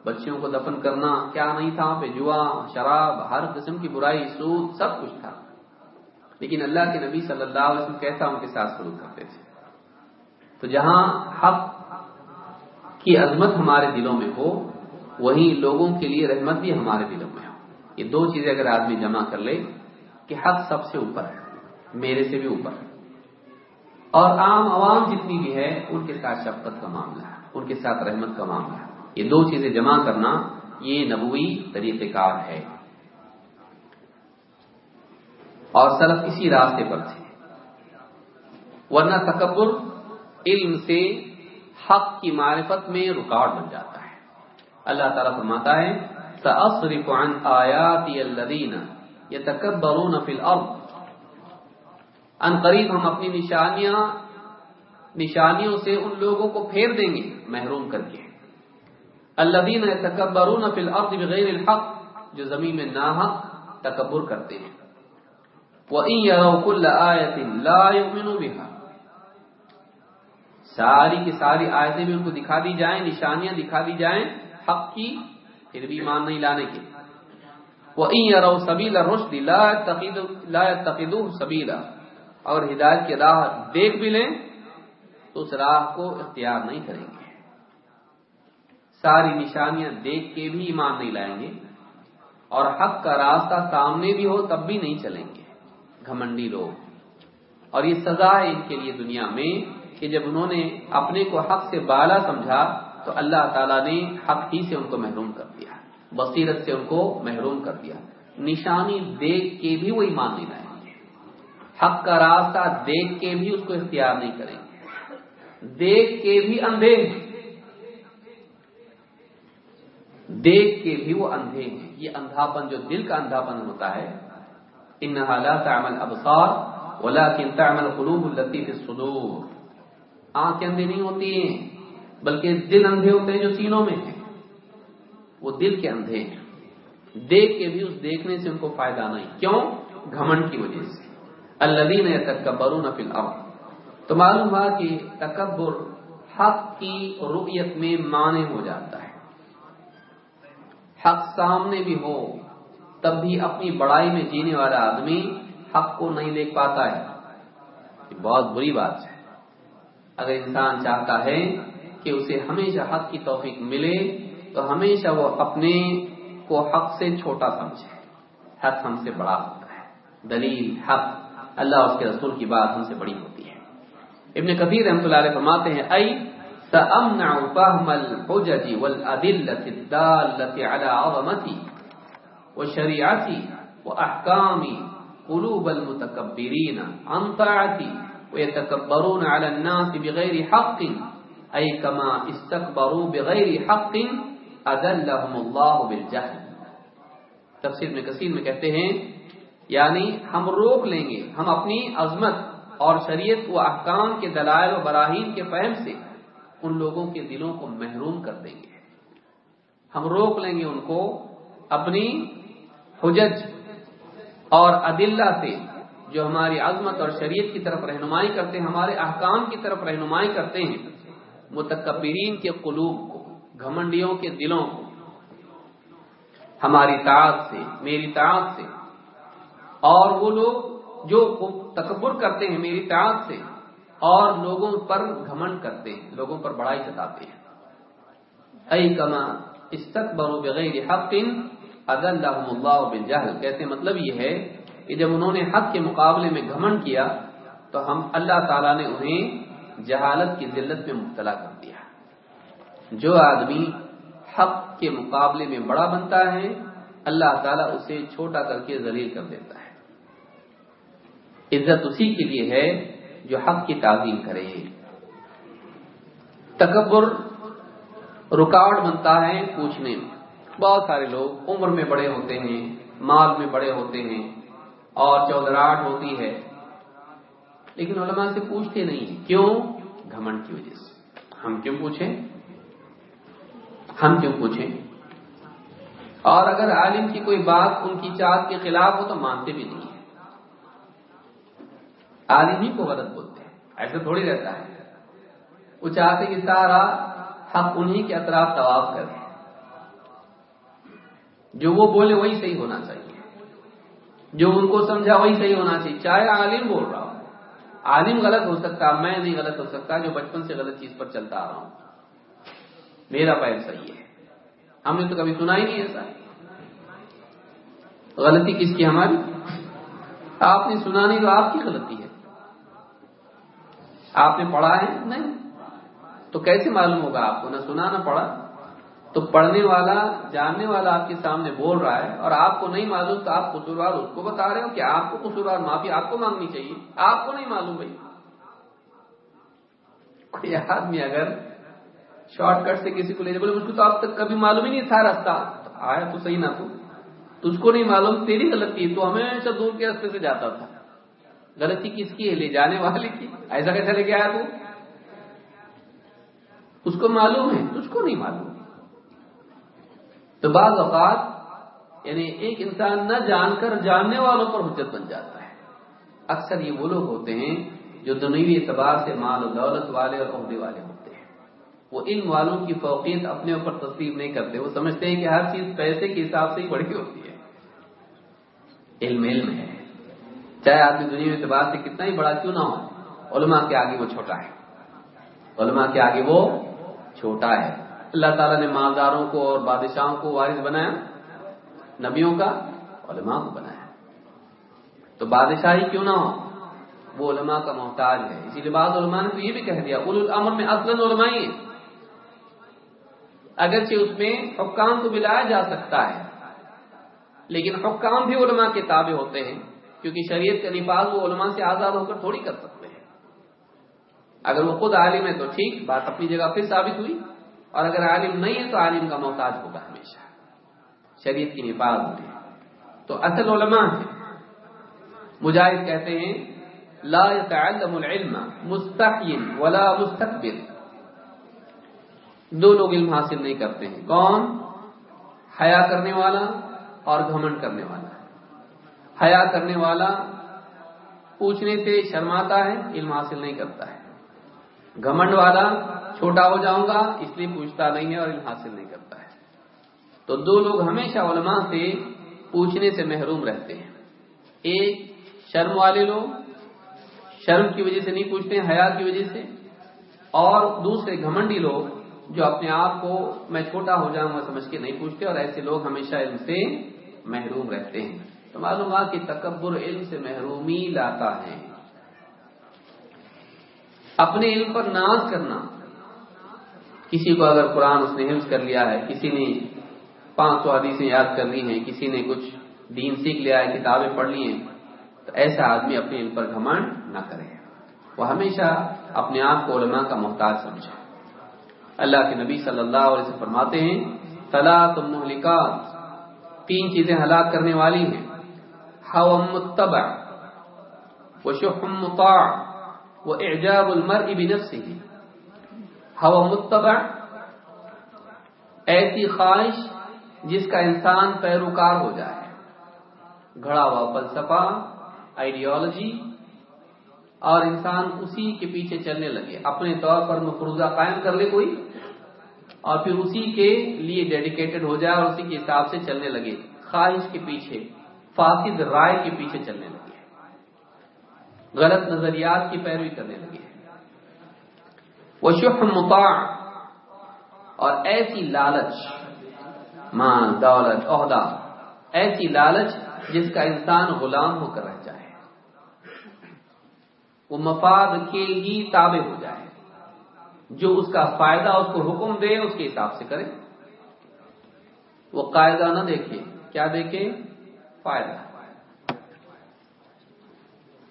بچیوں کو دفن کرنا، کیا نہیں تھا پہ؟ جوا، شراب، ہر قسم کی برائی، سود، سب کچھ تھا۔ لیکن اللہ کے نبی صلی اللہ علیہ وسلم کیسا ان کے ساتھ شروع کرتے تھے؟ تو جہاں حق کی عظمت ہمارے دلوں میں ہو، وہیں لوگوں کے لیے رحمت بھی ہمارے دلوں میں یہ دو چیزیں اگر آدمی جمع کر لے کہ حق سب سے اوپر ہے، میرے سے بھی اوپر ہے۔ اور عام عوام جتنی بھی ہے، ان کے ساتھ شفقت کا معاملہ ہے، ان کے ساتھ رحمت کا معاملہ ہے۔ یہ دو چیزیں جمع کرنا یہ نبوی طریقہ کار ہے۔ اور سلف اسی راستے پر تھے۔ ورنہ تکبر علم سے حق کی معرفت میں رکاوٹ بن جاتا ہے۔ اللہ تعالیٰ فرماتا ہے سأصرف عن آیاتی الذین یتکبرون فی الارض ان قریب ہم اپنی نشانیاں نشانیوں سے ان لوگوں کو پھیر دیں گے، محروم کر کے۔ الذین یتکبرون فی الارض بغیر الحق، جو زمین میں ناحق تکبر کرتے ہیں۔ وَإِن يَرَوْا كُلَّ آیَةٍ لَا يُؤْمِنُوا بِهَا۔ ساری کی ساری آیتیں بھی ان کو دکھا دی جائیں، نشانیاں دکھا دی جائیں، حق کی پھر بھی ایمان نہیں لانے کی وَإِن يَرَوْا سَبِيلَ الرُّشْدِ لَا يَتَّخِذُوهُ سَبِيلًا۔ اور ہدایت کی راہ دیکھ بھی لیں، تو اس راہ کو اختیار نہیں کریں گے۔ ساری نشانیاں دیکھ کے بھی ایمان نہیں لائیں گے۔ اور حق کا راستہ سامنے بھی ہو تب بھی نہیں چلیں گے۔ گھمنڈی لوگ۔ اور یہ سزا ہے ان کے لیے دنیا میں کہ جب انہوں نے اپنے کو حق سے بالا سمجھا، تو اللہ تعالیٰ نے حق ہی سے ان کو محروم کر دیا۔ بصیرت سے ان کو محروم کر دیا۔ نشانی دیکھ کے بھی وہ ایمان نہیں لائیں حق کا راستہ دیکھ کے بھی اس کو اختیار نہیں کریں۔ گے دیکھ کے بھی اندھے ہیں۔ دیکھ کے بھی وہ اندھے ہیں۔ یہ اندھاپن جو دل کا اندھاپن ہوتا ہے انها لا تعمل ابصار ولكن تعمل قلوب التي في الصدور۔ آنکھیں اندھی نہیں ہوتی ہیں، بلکہ دل اندھے ہوتے ہیں جو سینوں میں ہیں۔ وہ دل کے اندھے ہیں۔ دیکھ کے بھی اس دیکھنے سے ان کو فائدہ نہیں۔ کیوں؟ گھمنڈ کی وجہ سے۔ الذين يتكبرون في الارض۔ تو معلوم ہوا کہ تکبر حق کی رؤیت میں معنی ہو جاتا ہے۔ حق سامنے بھی ہو، تب بھی اپنی بڑائی میں جینے والا آدمی حق کو نہیں دیکھ پاتا ہے۔ یہ بہت بری بات ہے۔ اگر انسان چاہتا ہے کہ اسے ہمیشہ حق کی توفیق ملے تو ہمیشہ وہ اپنے کو حق سے چھوٹا سمجھے۔ حق ہم سے بڑا ہوتا ہے۔ دلیل، حق۔ اللہ اس کے رسول کی بات ہم سے بڑی ہوتی ہے۔ ابن کبیر رحمۃ اللہ علیہ فرماتے ہیں ائی سأمنع فهم الحجج والأدلة الدالة على عظمتي وشریعتی واحکامی قلوب المتکبرین عن طاعتی ويتكبرون على الناس بغير حق اي كما استكبروا بغير حق اذلهم الله بالجهل تفسیر میں کثیر میں کہتے ہیں یعنی ہم روک لیں گے، ہم اپنی عظمت اور شریعت و احکام کے دلائل و براہین کے فہم سے ان لوگوں کے دلوں کو محروم کر دیں گے۔ ہم روک لیں گے ان کو اپنی حجج اور عدلہ سے، جو ہماری عظمت اور شریعت کی طرف رہنمائی کرتے ہیں، ہمارے احکام کی طرف رہنمائی کرتے ہیں۔ متکبرین کے قلوب گھمنڈیوں کے دلوں کو، ہماری تعات سے، میری تعات سے۔ اور وہ لوگ جو تکبر کرتے ہیں، میری تعات سے۔ اور لوگوں پر گھمنڈ کرتے ہیں، لوگوں پر بڑائی جتاتے ہیں۔ ائی کما استکبروا بغیر حق اذلهم اللہ بالجهل کہتے مطلب یہ ہے کہ جب انہوں نے حق کے مقابلے میں گھمنڈ کیا، تو ہم اللہ تعالیٰ نے انہیں جہالت کی ذلت میں مبتلا کر جو آدمی حق کے مقابلے میں بڑا بنتا ہے، اللہ تعالیٰ اسے چھوٹا کر کے ذلیل کر دیتا ہے۔ عزت اسی کے لیے ہے جو حق کی تعظیم کرے۔ تکبر رکاوٹ بنتا ہے پوچھنے میں۔ بہت سارے لوگ عمر میں بڑے ہوتے ہیں، مال میں بڑے ہوتے ہیں اور چودراہٹ ہوتی ہے۔ لیکن علماء سے پوچھتے نہیں، کیوں؟ گھمنڈ کی وجہ سے۔ ہم کیوں پوچھیں؟ ہم کیوں پوچھیں؟ اور اگر عالم کی کوئی بات ان کی چاہت کے خلاف ہو تو مانتے بھی نہیں عالم ہی کو غلط بولتے ہیں۔ ایسے تھوڑی رہتا ہے۔ وہ چاہتے کہ سارا حق انہی کے اطراف طواف کرے۔ جو وہ بولے وہی صحیح ہونا چاہیے۔ جو ان کو سمجھا وہی صحیح ہونا چاہیے۔ چاہے عالم بول رہا ہوں عالم غلط ہو سکتا، میں نہیں غلط ہو سکتا جو بچپن سے غلط چیز پر چلتا آ رہا ہوں۔ میرا پیر صحیح ہے۔ ہم نے تو کبھی سنا ہی نہیں ایسا۔ غلطی کس کی ہماری؟ آپ نے سنا نہیں تو آپ کی غلطی ہے۔ آپ نے پڑھا ہے؟ نہیں۔ تو کیسے معلوم ہوگا آپ کو؟ نہ سنا نہ پڑھا۔ تو پڑھنے والا، جاننے والا آپ کے سامنے بول رہا ہے اور آپ کو نہیں معلوم تو آپ قصوروار اس کو بتا رہے ہو کہ آپ کو قصوروار، معافی آپ کو مانگنی چاہیے۔ آپ کو نہیں معلوم بھائی۔ کوئی آدمی اگر شارٹ کٹ سے کسی کو لے بولے مجھ کو تو اب تک کبھی معلوم ہی نہیں تھا راستہ۔ آیا تو صحیح نہ تو۔ تجھ کو نہیں معلوم، تیری غلطی تو ہمیشہ دور کے راستے سے جاتا تھا۔ غلطی کس کی ہے؟ لے جانے والے کی۔ ایسا کیسے لے کے آیا تو؟ اس کو معلوم ہے، تجھ کو نہیں معلوم۔ تو بعض اوقات یعنی ایک انسان نہ جان کر جاننے والوں پر حجت بن جاتا ہے۔ اکثر یہ وہ لوگ ہوتے ہیں جو دنوی اعتبار سے مال و دولت والے اور عہدے والے ہوتے ہیں وہ علم والوں کی فوقیت اپنے اوپر تسلیم نہیں کرتے۔ وہ سمجھتے ہیں کہ ہر چیز پیسے کے حساب سے ہی بڑی ہوتی ہے۔ علم علم ہے۔ چاہے آدمی دنیا اعتبار سے کتنا ہی بڑا کیوں نہ ہو، علماء کے آگے وہ چھوٹا ہے۔ علماء کے آگے وہ چھوٹا ہے۔ اللہ تعالیٰ نے مالداروں کو اور بادشاہوں کو وارث بنایا، نبیوں کا، علماء کو بنایا۔ تو بادشاہی کیوں نہ ہو؟ وہ علماء کا محتاج ہے۔ اسی لیے بعض علماء نے تو یہ بھی کہہ دیا الامر میں اصل علمائی ہے اگرچہ اس میں حکام کو بلایا جا سکتا ہے۔ لیکن حکام بھی علماء کے تابع ہوتے ہیں، کیونکہ شریعت کا نفاذ وہ علماء سے آزاد ہو کر تھوڑی کر سکتے ہیں۔ اگر وہ خود عالم ہے تو ٹھیک، بات اپنی جگہ پھر ثابت ہوئی۔ اور اگر عالم نہیں ہے تو عالم کا محتاج ہوگا ہمیشہ۔ شریعت کی نفاذ ہوتی تو اصل علماء ہے مجاہد کہتے ہیں، لا يتعلم العلم مستقیم ولا مستقبل دو لوگ علم حاصل نہیں کرتے ہیں۔ کون؟ حیا کرنے والا اور گھمنڈ کرنے والا۔ حیا کرنے والا پوچھنے سے شرماتا ہے، علم حاصل نہیں کرتا ہے۔ گھمنڈ والا چھوٹا ہو جاؤں گا، اس لیے پوچھتا نہیں ہے اور علم حاصل نہیں کرتا ہے۔ تو دو لوگ ہمیشہ علماء سے پوچھنے سے محروم رہتے ہیں۔ ایک، شرم والے لوگ، شرم کی وجہ سے نہیں پوچھتے ہیں حیا کی وجہ سے۔ اور دوسرے گھمنڈی لوگ جو اپنے آپ کو میں چھوٹا ہو جاؤں گا سمجھ کے نہیں پوچھتے اور ایسے لوگ ہمیشہ علم سے محروم رہتے ہیں۔ تو معلوم کہ تکبر علم سے محرومی لاتا ہے۔ اپنے علم پر ناز کرنا۔ کسی کو اگر قرآن اس نے حفظ کر لیا ہے، کسی نے پانچ سو حدیثیں یاد کر لی ہیں، کسی نے کچھ دین سیکھ لیا ہے، کتابیں پڑھ لی ہیں، تو ایسا آدمی اپنے علم پر گھمنڈ نہ کرے۔ وہ ہمیشہ اپنے آپ کو علماء کا محتاج سمجھے۔ اللہ کے نبی صلی اللہ علیہ وسلم فرماتے ہیں طلاق مہلکات تین چیزیں ہلاک کرنے والی ہیں۔ متبع وشح مطاع واعجاب المرء بنفسه۔ ہوا متبع ایسی خواہش جس کا انسان پیروکار ہو جائے۔ گھڑا ہوا فلسفہ آئیڈیالوجی اور انسان اسی کے پیچھے چلنے لگے۔ اپنے طور پر مفروضہ قائم کر لے کوئی اور پھر اسی کے لیے ڈیڈیکیٹڈ ہو جائے اور اسی کے حساب سے چلنے لگے۔ خواہش کے پیچھے، فاسد رائے کے پیچھے چلنے لگے۔ غلط نظریات کی پیروی کرنے لگے۔ وہ شخ مطاع، اور ایسی لالچ ماں دولت، عہدہ، ایسی لالچ جس کا انسان غلام ہو کر رہ جائے۔ وہ مفاد کے ہی تابع ہو جائے۔ جو اس کا فائدہ اس کو حکم دے، اس کے حساب سے کرے۔ وہ قاعدہ نہ دیکھے، کیا دیکھے؟ فائدہ۔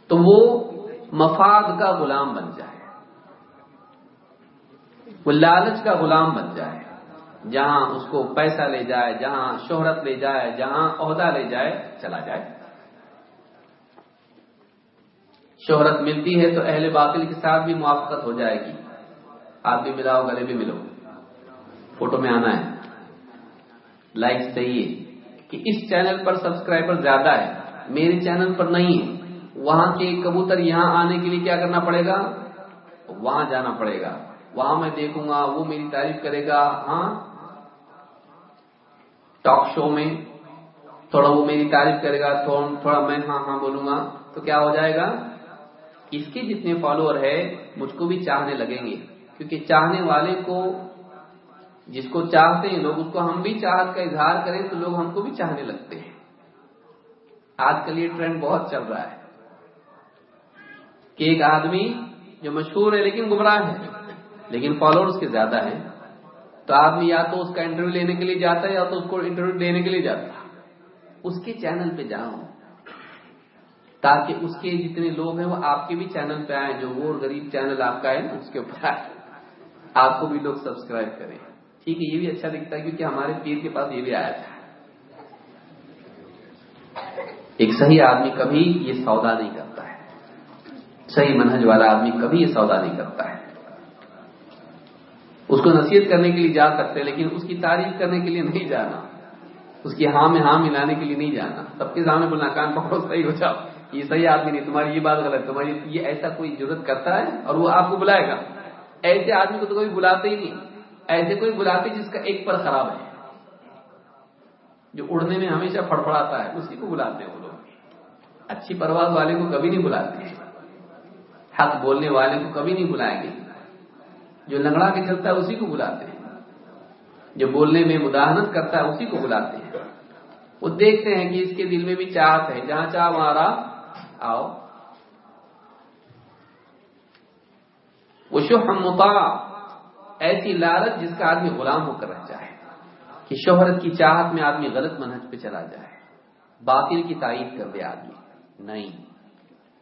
تو وہ مفاد کا غلام بن جائے۔ وہ لالچ کا غلام بن جائے۔ جہاں اس کو پیسہ لے جائے، جہاں شہرت لے جائے، جہاں عہدہ لے جائے، چلا جائے۔ شہرت ملتی ہے تو اہل باطل کے ساتھ بھی موافقت ہو جائے گی۔ آپ بھی ملاؤ، گلے بھی ملو فوٹو میں آنا ہے۔ لائک چاہیے کہ اس چینل پر سبسکرائبر زیادہ ہے۔ میرے چینل پر نہیں ہے۔ وہاں کے کبوتر یہاں آنے کے لیے کیا کرنا پڑے گا؟ وہاں جانا پڑے گا۔ وہاں میں دیکھوں گا، وہ میری تعریف کرے گا۔ ہاں؟ ٹاک شو میں تھوڑا وہ میری تعریف کرے گا، تھوڑا میں ہاں ہاں بولوں گا تو کیا ہو جائے گا؟ اس کے جتنے فالوور ہے مجھ کو بھی چاہنے لگیں گے۔ کیونکہ چاہنے والے کو، جس کو چاہتے ہیں، لوگ اس کو ہم بھی چاہت کا اظہار کریں تو لوگ ہم کو بھی چاہنے لگتے ہیں۔ آج کل یہ ٹرینڈ بہت چل رہا ہے۔ کہ ایک آدمی جو مشہور ہے لیکن گمراہ ہے، لیکن فالوور اس کے زیادہ ہیں، تو آدمی یا تو اس کا انٹرویو لینے کے لیے جاتا ہے یا تو اس کو انٹرویو لینے کے لیے جاتا ہے۔ اس کے چینل پہ جاؤ۔ تاکہ اس کے جتنے لوگ ہیں وہ آپ کے بھی چینل پہ آئیں، جو وہ غریب چینل آپ کا ہے نا، اس کے اوپر آپ کو بھی لوگ سبسکرائب کریں۔ ٹھیک ہے، یہ بھی اچھا دکھتا ہے کیونکہ ہمارے پیر کے پاس یہ بھی آیا تھا۔ ایک صحیح آدمی کبھی یہ سودا نہیں کرتا ہے۔ صحیح منہج والا آدمی کبھی یہ سودا نہیں کرتا ہے۔ اس کو نصیحت کرنے کے لیے جا سکتے لیکن اس کی تعریف کرنے کے لیے نہیں جانا۔ اس کی ہاں میں ہاں ملانے کے لیے نہیں جانا۔ سب کے سامنے بولنا کان پکڑو، صحیح ہو جاؤ۔ یہ صحیح آدمی نہیں، تمہاری یہ بات غلط تمہاری یہ ایسا کوئی ضرورت کرتا ہے اور وہ آپ کو بلائے گا۔ ایسے آدمی کو تو کوئی بلاتے ہی نہیں۔ ایسے کوئی بلاتے جس کا ایک پر خراب ہے۔ جو اڑنے میں ہمیشہ فڑفڑاتا ہے، اسی کو بلاتے ہیں وہ لوگ۔ اچھی پرواز والے کو کبھی نہیں بلاتے۔ حق بولنے والے کو کبھی نہیں بلائیں گے۔ جو لنگڑا کے چلتا ہے، اسی کو بلاتے ہیں۔ جو بولنے میں مداحنت کرتا ہے، اسی کو بلاتے ہیں۔ وہ دیکھتے ہیں کہ اس کے دل میں بھی چاہت ہے۔ جہاں چاہ، وہاں آؤ۔ وہ مطاع، ایسی لالچ جس کا آدمی غلام ہو کر رہ جائے، کہ شہرت کی چاہت میں آدمی غلط منہج پہ چلا جائے۔ باطل کی تائید کر دے آدمی، نہیں۔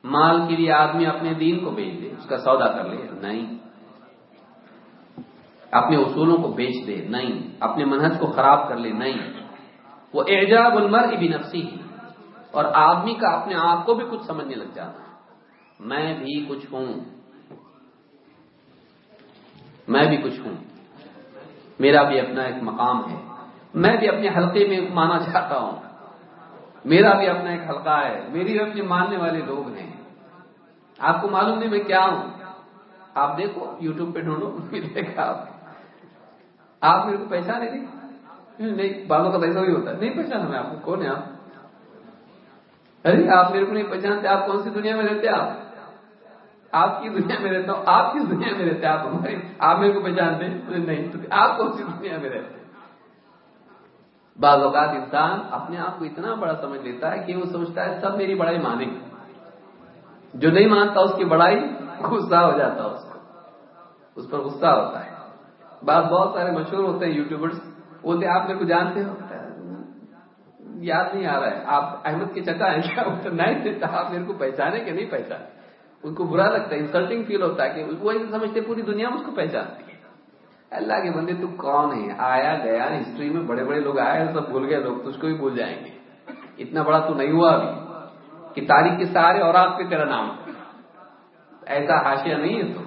مال کے لیے آدمی اپنے دین کو بیچ دے، اس کا سودا کر لے، نہیں۔ اپنے اصولوں کو بیچ دے، نہیں۔ اپنے منہج کو خراب کر لے، نہیں۔ وہ اعجاب المر ابی نفسی اور آدمی کا اپنے آپ کو بھی کچھ سمجھنے لگ جاتا میں بھی کچھ ہوں۔ میں بھی کچھ ہوں۔ میرا بھی اپنا ایک مقام ہے۔ میں بھی اپنے حلقے میں مانا چاہتا ہوں۔ میرا بھی اپنا ایک حلقہ ہے۔ میری بھی اپنے ماننے والے لوگ ہیں۔ آپ کو معلوم نہیں میں کیا ہوں۔ آپ دیکھو، یوٹیوب پہ ڈھونڈو دیکھا آپ آپ میرے کو پہچانے نہیں؟ نہیں، بالوں کا پیسہ بھی ہوتا ہے۔ نہیں پہچانا میں آپ کو، کون ہے آپ؟ ارے، آپ میرے کو نہیں پہچانتے، آپ کون سی دنیا میں رہتے آپ؟ آپ کی دنیا میں رہتا ہوں آپ کس دنیا میں رہتے آپ ہمارے آپ میرے کو پہچانتے نہیں آپ کون سی دنیا میں رہتے بعض اوقات انسان اپنے آپ کو اتنا بڑا سمجھ لیتا ہے کہ وہ سمجھتا ہے سب میری بڑائی مانے۔ جو نہیں مانتا اس کی بڑائی غصہ ہو جاتا اس کو۔ اس پر غصہ ہوتا ہے۔ بات بہت سارے مشہور ہوتے ہیں یوٹیوبرس بولتے آپ میرے کو جانتے ہو؟ یاد نہیں آ رہا ہے۔ آپ احمد کے چچا ہیں کیا نہیں آپ میرے کو پہچانے کہ نہیں پہچانے۔ ان کو برا لگتا ہے انسلٹنگ فیل ہوتا ہے کہ وہ سمجھتے پوری دنیا اس کو پہچانتی ہے۔ اللہ کے بندے، تو کون ہے؟ آیا گیا ہسٹری میں بڑے بڑے لوگ آئے، سب بھول گئے، لوگ تو اس کو بھی بھول جائیں گے۔ اتنا بڑا تو نہیں ہوا ابھی کہ تاریخ کے سارے اور آپ پہ تیرا نام۔ ایسا حاشیہ نہیں ہے تو۔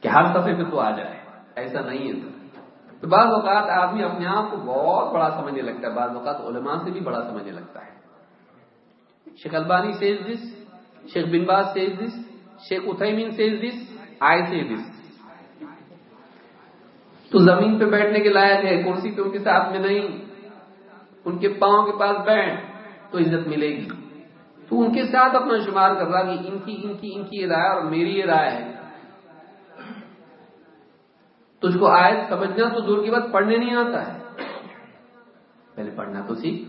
کہ ہر صفحے پہ تو آ جائے، ایسا نہیں ہے تو۔ تو بعض اوقات آدمی اپنے آپ کو بہت بڑا سمجھنے لگتا ہے، بعض اوقات علماء سے بھی بڑا سمجھنے لگتا ہے۔ شیخ البانی سیز دس، شیخ بن باز says this, Sheikh اتھمین says this آئی سے دس۔ تو زمین پہ بیٹھنے کے لائق ہے، کرسی پہ ان کے ساتھ میں نہیں، ان کے پاؤں کے پاس بیٹھ تو عزت ملے گی۔ تو ان کے ساتھ اپنا شمار کر رہا کہ ان کی ان کی ان کی یہ رائے اور میری یہ رائے ہے۔ تجھ کو آیت سمجھنا تو دور کی بات پڑھنے نہیں آتا ہے۔ پہلے پڑھنا تو سیکھ۔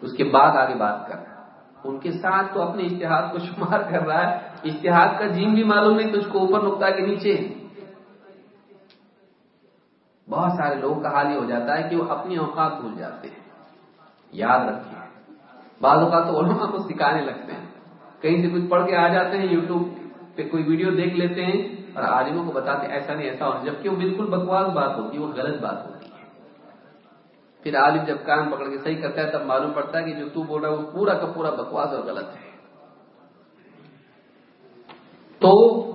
اس کے بعد آگے بات کر ان کے ساتھ تو اپنے اشتہار کو شمار کر رہا ہے۔ اشتہار کا جیم بھی معلوم نہیں تجھ کو اوپر نکتا کے نیچے۔ بہت سارے لوگوں کا حال یہ ہو جاتا ہے کہ وہ اپنی اوقات بھول جاتے ہیں۔ یاد رکھیے بعض اوقات تو علماء کو سکھانے لگتے ہیں۔ کہیں سے کچھ پڑھ کے آ جاتے ہیں، یوٹیوب پہ کوئی ویڈیو دیکھ لیتے ہیں۔ اور عالموں کو بتاتے ایسا نہیں، ایسا ہو جبکہ وہ بالکل بکواس بات ہوتی ہے، وہ غلط بات ہوتی ہے۔ پھر عالم جب کان پکڑ کے صحیح کرتا ہے، تب معلوم پڑتا ہے کہ جو تو بول رہا ہے، وہ پورا کا پورا بکواس اور غلط ہے۔ تو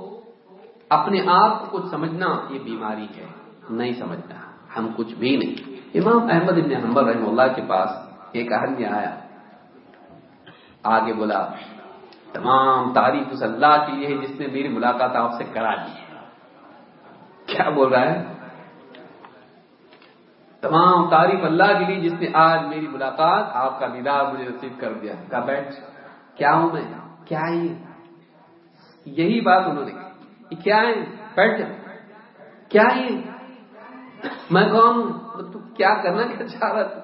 اپنے آپ کو کچھ سمجھنا یہ بیماری ہے، نہیں سمجھنا۔ ہم کچھ بھی نہیں۔ امام احمد ابن حنبل رحم اللہ کے پاس ایک آدمی آیا۔ آگے بولا تمام تعریف اس اللہ کے لیے جس نے میری ملاقات آپ سے کرا دی کیا بول رہا ہے؟ تمام تعریف اللہ کے لیے جس نے آج میری ملاقات آپ کا دیدار مجھے نصیب کر دیا کہا، بیٹھ کیا ہوں میں؟ کیا یہ؟ یہی بات انہوں نے کہی۔ کیا ہے؟ بیٹھ کیا یہ؟ میں کون ہوں تو مطلب کیا کرنا، کیا چاہ رہا تھا؟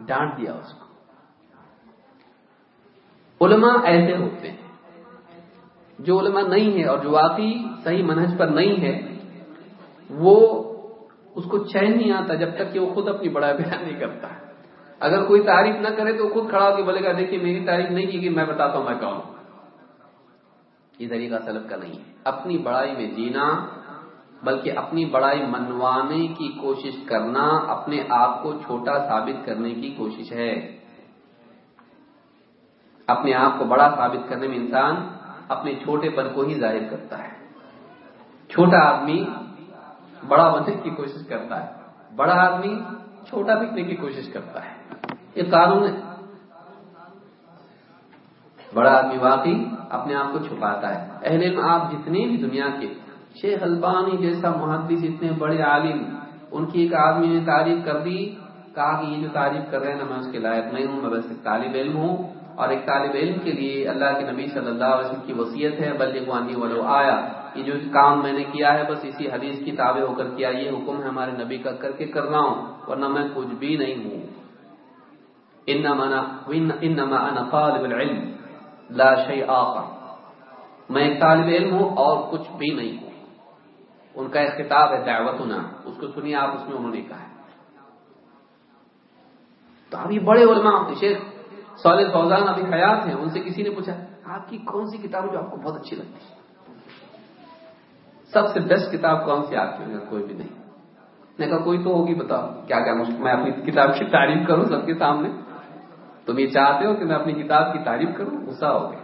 ڈانٹ دیا اس کو۔ علماء ایسے ہوتے ہیں۔ جو علماء نہیں ہے اور جو واقعی صحیح منہج پر نہیں ہے وہ اس کو چین نہیں آتا جب تک کہ وہ خود اپنی بڑا بیان نہیں کرتا۔ ہے اگر کوئی تعریف نہ کرے تو خود کھڑا ہو کے بولے گا، دیکھیے، میری تعریف نہیں کی کہ میں بتاتا ہوں، میں کہوں۔ یہ طریقہ سلب کا نہیں ہے۔ اپنی بڑائی میں جینا، بلکہ اپنی بڑائی منوانے کی کوشش کرنا، اپنے آپ کو چھوٹا ثابت کرنے کی کوشش ہے۔ اپنے آپ کو بڑا ثابت کرنے میں انسان اپنے چھوٹے پن کو ہی ظاہر کرتا ہے۔ چھوٹا آدمی بڑا بننے کی کوشش کرتا ہے۔ بڑا آدمی چھوٹا دکھنے کی کوشش کرتا ہے۔ یہ قانون ہے۔ بڑا آدمی واقعی اپنے آپ کو چھپاتا ہے۔ اہل علم آپ جتنے بھی دنیا کے شیخ البانی جیسا محدث، اتنے بڑے عالم، ان کی ایک آدمی نے تعریف کر دی، کہا کہ یہ جو تعریف کر رہے ہیں نا میں اس کے لائق نہیں ہوں میں بس ایک طالب علم ہوں۔ اور ایک طالب علم کے لیے اللہ کے نبی صلی اللہ علیہ وسلم کی وصیت ہے بلغوانی ولو آیا۔ یہ جو کام میں نے کیا ہے، بس اسی حدیث کی تابع ہو کر کیا۔ یہ حکم ہے ہمارے نبی کا، کر کے کرنا ہوں، ورنہ میں کچھ بھی نہیں ہوں۔ انما انا طالب العلم، لا شيء آخر۔ میں ایک طالب علم ہوں اور کچھ بھی نہیں ہوں۔ ان کا ایک خطاب ہے، دعوتنا۔ اس کو سنیے آپ، اس میں انہوں نے کہا ہے۔ تو ابھی بڑے علماء، شیخ صالح فوزان ابھی حیات ہیں، ان سے کسی نے پوچھا، آپ کی کون سی کتاب جو آپ کو بہت اچھی لگتی ہے؟ سب سے بیسٹ کتاب کون سی آپ کی کوئی بھی نہیں۔ نے کہا، کوئی تو ہوگی، بتاؤ، کیا کیا میں اپنی کتاب کی تعریف کروں سب کے سامنے؟ تم یہ چاہتے ہو کہ میں اپنی کتاب کی تعریف کروں؟ غصہ ہو گیا۔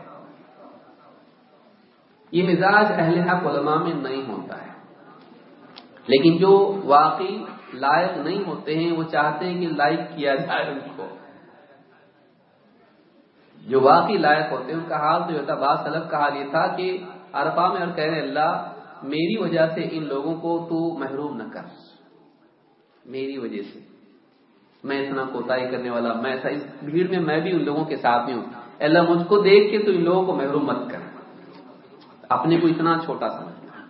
یہ مزاج اہل حق علماء میں نہیں ہوتا ہے۔ لیکن جو واقعی لائق نہیں ہوتے ہیں، وہ چاہتے ہیں کہ لائک کیا جائے ان کو۔ جو واقعی لائق ہوتے ہیں، ان کا حال تو ہوتا بعض سلب کا حال یہ تھا کہ ارفا میں اور کہہ رہے اللہ، میری وجہ سے ان لوگوں کو تو محروم نہ کر۔ میری وجہ سے۔ میں اتنا کوتاہی کرنے والا، میں ایسا اس بھیڑ میں میں بھی ان لوگوں کے ساتھ ہوں۔ اللہ، مجھ کو دیکھ کے تو ان لوگوں کو محروم مت کر۔ اپنے کو اتنا چھوٹا سمجھنا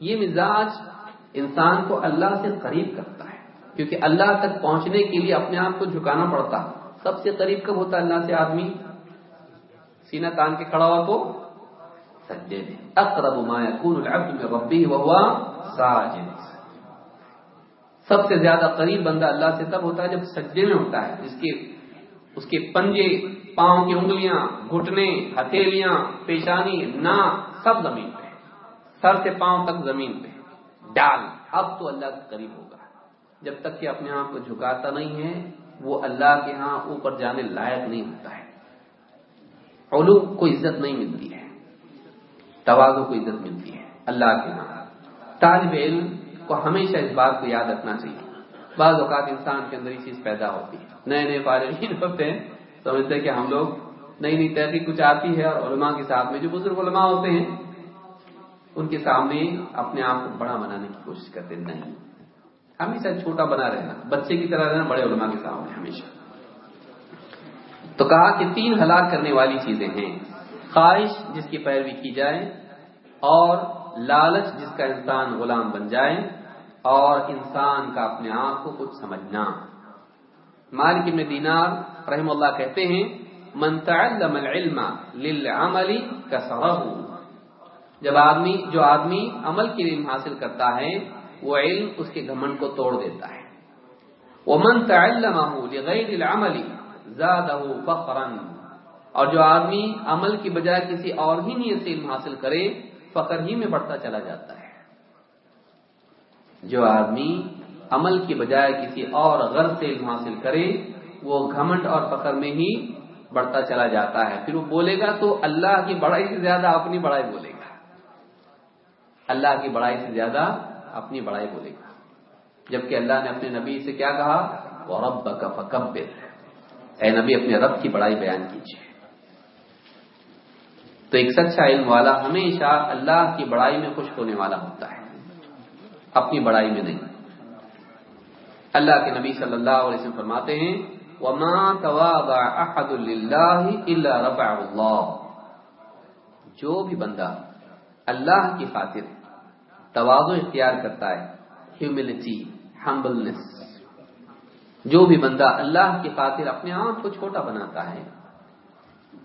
یہ مزاج انسان کو اللہ سے قریب کرتا ہے، کیونکہ اللہ تک پہنچنے کے لیے اپنے آپ کو جھکانا پڑتا۔ سب سے قریب کب ہوتا ہے اللہ سے آدمی؟ سینہ تان کے کھڑا ہوا تو سجدے میں۔ اقرب ما يكون العبد من ربه وهو ساجد۔ سب سے زیادہ قریب بندہ اللہ سے تب ہوتا ہے جب سجدے میں ہوتا ہے۔ جس کے اس کے پنجے پاؤں کی انگلیاں گھٹنے، ہتھیلیاں، پیشانی نا سب زمین پہ سر سے پاؤں تک زمین پہ ڈال۔ اب تو اللہ کے قریب ہوگا۔ جب تک کہ اپنے آپ کو جھکاتا نہیں ہے، وہ اللہ کے ہاں اوپر جانے لائق نہیں ہوتا ہے۔ علو کو عزت نہیں ملتی ہے۔ توازو کو عزت ملتی ہے۔ اللہ کے ہاں طالب علم کو ہمیشہ اس بات کو یاد رکھنا چاہیے۔ بعض اوقات انسان کے اندر یہ چیز پیدا ہوتی ہے۔ نئے نئے فارغین ہوتے ہیں۔ سمجھتے ہیں کہ ہم لوگ نئی نئی تحقیق کچھ آتی ہے اور علماء کے ساتھ میں جو بزرگ علماء ہوتے ہیں، ان کے سامنے اپنے آپ کو بڑا بنانے کی کوشش کرتے نہیں۔ ہمیشہ چھوٹا بنا رہنا، بچے کی طرح رہنا بڑے علماء کے سامنے ہمیشہ۔ تو کہا کہ تین ہلاک کرنے والی چیزیں ہیں۔ خواہش جس کی پیروی کی جائے اور لالچ جس کا انسان غلام بن جائے اور انسان کا اپنے آپ کو کچھ سمجھنا۔ مالک ابن دینار رحم اللہ کہتے ہیں، من تعلم العلم للعمل کسرہ. جب آدمی، جو آدمی عمل کے علم حاصل کرتا ہے، وہ علم اس کے گھمنڈ کو توڑ دیتا ہے۔ ومن تعلمه لغیر العمل زادہ فخرا اور جو آدمی عمل کی بجائے کسی اور ہی نیت سے علم حاصل کرے، فخر ہی میں بڑھتا چلا جاتا ہے۔ جو آدمی عمل کی بجائے کسی اور غرض سے علم حاصل کرے، وہ گھمنڈ اور فخر میں ہی بڑھتا چلا جاتا ہے۔ پھر وہ بولے گا تو اللہ کی بڑائی سے زیادہ اپنی بڑائی بولے گا۔ اللہ کی بڑائی سے زیادہ اپنی بڑائی بولے گا۔ جبکہ اللہ نے اپنے نبی سے کیا کہا؟ وہ رب کا فکبر اے نبی، اپنے رب کی بڑائی بیان کیجیے تو ایک سچا علم والا ہمیشہ اللہ کی بڑائی میں خوش ہونے والا ہوتا ہے۔ اپنی بڑائی میں نہیں۔ اللہ کے نبی صلی اللہ علیہ وسلم فرماتے ہیں، وما تواضع احد للہ الا رفع اللہ جو بھی بندہ اللہ کی خاطر توازو اختیار کرتا ہے ہیوملٹی ہمبلنس جو بھی بندہ اللہ کی خاطر اپنے آپ کو چھوٹا بناتا ہے،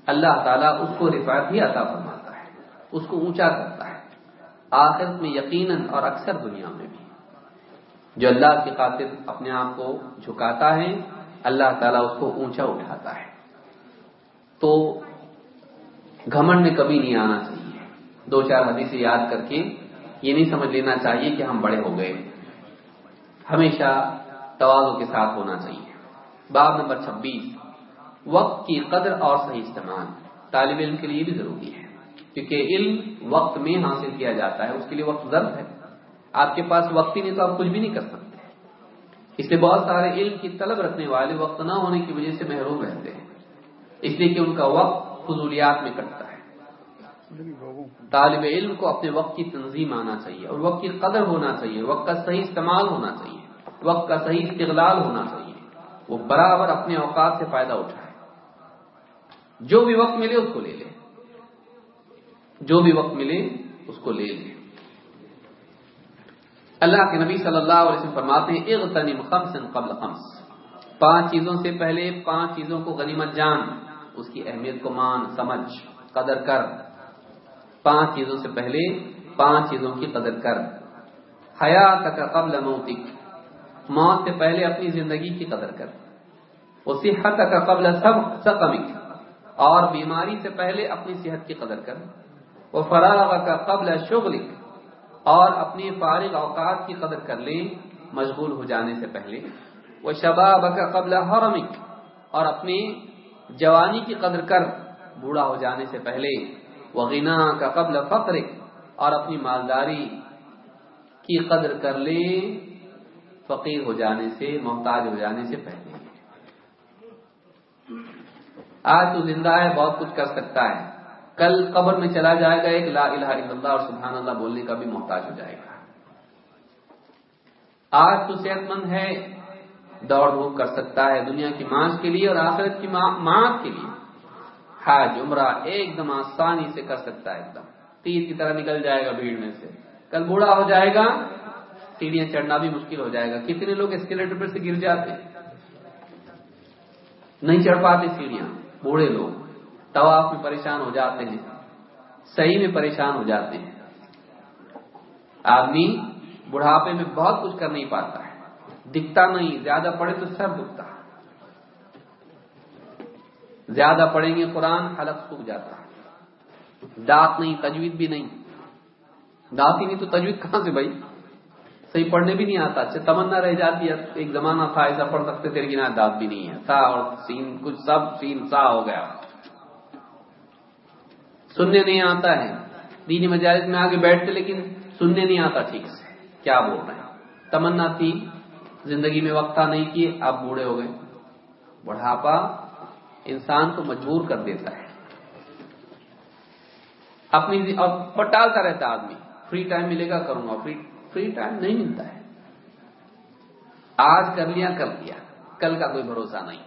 اللہ تعالیٰ اس کو رفایت ہی عطا فرماتا ہے، اس کو اونچا کرتا ہے۔ آخرت میں یقیناً اور اکثر دنیا میں بھی۔ جو اللہ کی خاطر اپنے آپ کو جھکاتا ہے، اللہ تعالیٰ اس کو اونچا اٹھاتا ہے۔ تو گھمنڈ میں کبھی نہیں آنا چاہیے۔ دو چار حدیثیں یاد کر کے یہ نہیں سمجھ لینا چاہیے کہ ہم بڑے ہو گئے۔ ہمیشہ توازوں کے ساتھ ہونا چاہیے۔ باب نمبر چھبیس۔ وقت کی قدر اور صحیح استعمال۔ طالب علم کے لیے بھی ضروری ہے، کیونکہ علم وقت میں حاصل کیا جاتا ہے، اس کے لیے وقت ضرور ہے۔ آپ کے پاس وقت ہی نہیں تو آپ کچھ بھی نہیں کر سکتے۔ اس لیے بہت سارے علم کی طلب رکھنے والے وقت نہ ہونے کی وجہ سے محروم رہتے ہیں۔ اس لیے کہ ان کا وقت فضولیات میں کٹتا ہے۔ طالب علم کو اپنے وقت کی تنظیم آنا چاہیے اور وقت کی قدر ہونا چاہیے، وقت کا صحیح استعمال ہونا چاہیے۔ وقت کا صحیح استغلال ہونا چاہیے۔ وہ برابر اپنے اوقات سے فائدہ اٹھائے۔ جو بھی وقت ملے اس کو لے لے۔ جو بھی وقت ملے اس کو لے لے۔ اللہ کے نبی صلی اللہ علیہ وسلم فرماتے ہیں، اغتنم خمس قبل خمس۔ پانچ چیزوں سے پہلے پانچ چیزوں کو غنیمت جان، اس کی اہمیت کو مان، سمجھ، قدر کر۔ پانچ چیزوں سے پہلے پانچ چیزوں کی قدر کر۔ حیات کا قبل موتک۔ موت سے پہلے اپنی زندگی کی قدر کر۔ وہ صحت کا قبل سب سقمک۔ اور بیماری سے پہلے اپنی صحت کی قدر کر۔ وہ فراغ کا قبل شغلک۔ اور اپنی فارغ اوقات کی قدر کر لے مشغول ہو جانے سے پہلے۔ وہ شباب کا قبل حرمک۔ اور اپنی جوانی کی قدر کر۔ بوڑھا ہو جانے سے پہلے۔ وہ غنا کا قبل فخر اور اپنی مالداری کی قدر کر لے فقیر ہو جانے سے، محتاج ہو جانے سے پہلے۔ آج تو زندہ ہے، بہت کچھ کر سکتا ہے۔ کل قبر میں چلا جائے گا، ایک لا الہ الا اللہ اور سبحان اللہ بولنے کا بھی محتاج ہو جائے گا۔ آج تو صحت مند ہے، دوڑ دھوپ کر سکتا ہے دنیا کی مانچ کے لیے اور آخرت کی مانچ کے لیے۔ حاج عمرہ ایک دم آسانی سے کر سکتا ہے، ایک دم۔ تیر کی طرح نکل جائے گا بھیڑ میں سے۔ کل بوڑھا ہو جائے گا سیڑھیاں چڑھنا بھی مشکل ہو جائے گا۔ کتنے لوگ اسکیلیٹر پر سے گر جاتے نہیں چڑھ پاتے سیڑھیاں، بوڑھے لوگ۔ طواف میں پریشان ہو جاتے ہیں۔ صحیح میں پریشان ہو جاتے ہیں۔ آدمی بڑھاپے میں بہت کچھ کر نہیں پاتا ہے۔ دکھتا نہیں، زیادہ پڑھے تو سر دکھتا۔ زیادہ پڑھیں گے قرآن، حلق سوکھ جاتا۔ ہے دانت نہیں، تجوید بھی نہیں۔ دانت ہی نہیں تو تجوید کہاں سے بھائی؟ صحیح پڑھنے بھی نہیں آتا اچھا تمنا رہ جاتی ہے، ایک زمانہ تھا، ایسا پڑھ سکتے تھے لیکن دانت بھی نہیں ہے۔ تھا اور سین، کچھ سب سین سا ہو گیا۔ سننے نہیں آتا ہے۔ دینی مجالس میں آگے بیٹھتے، لیکن سننے نہیں آتا ٹھیک سے۔ کیا بول رہے ہیں؟ تمنا تھی، زندگی میں وقت نہیں کیے آپ بوڑھے ہو گئے۔ بڑھاپا انسان کو مجبور کر دیتا ہے۔ اپنی ٹالتا رہتا آدمی۔ فری ٹائم ملے گا، کروں گا۔ فری فری ٹائم نہیں ملتا ہے۔ آج کر لیا کر لیا کل کا کوئی بھروسہ نہیں۔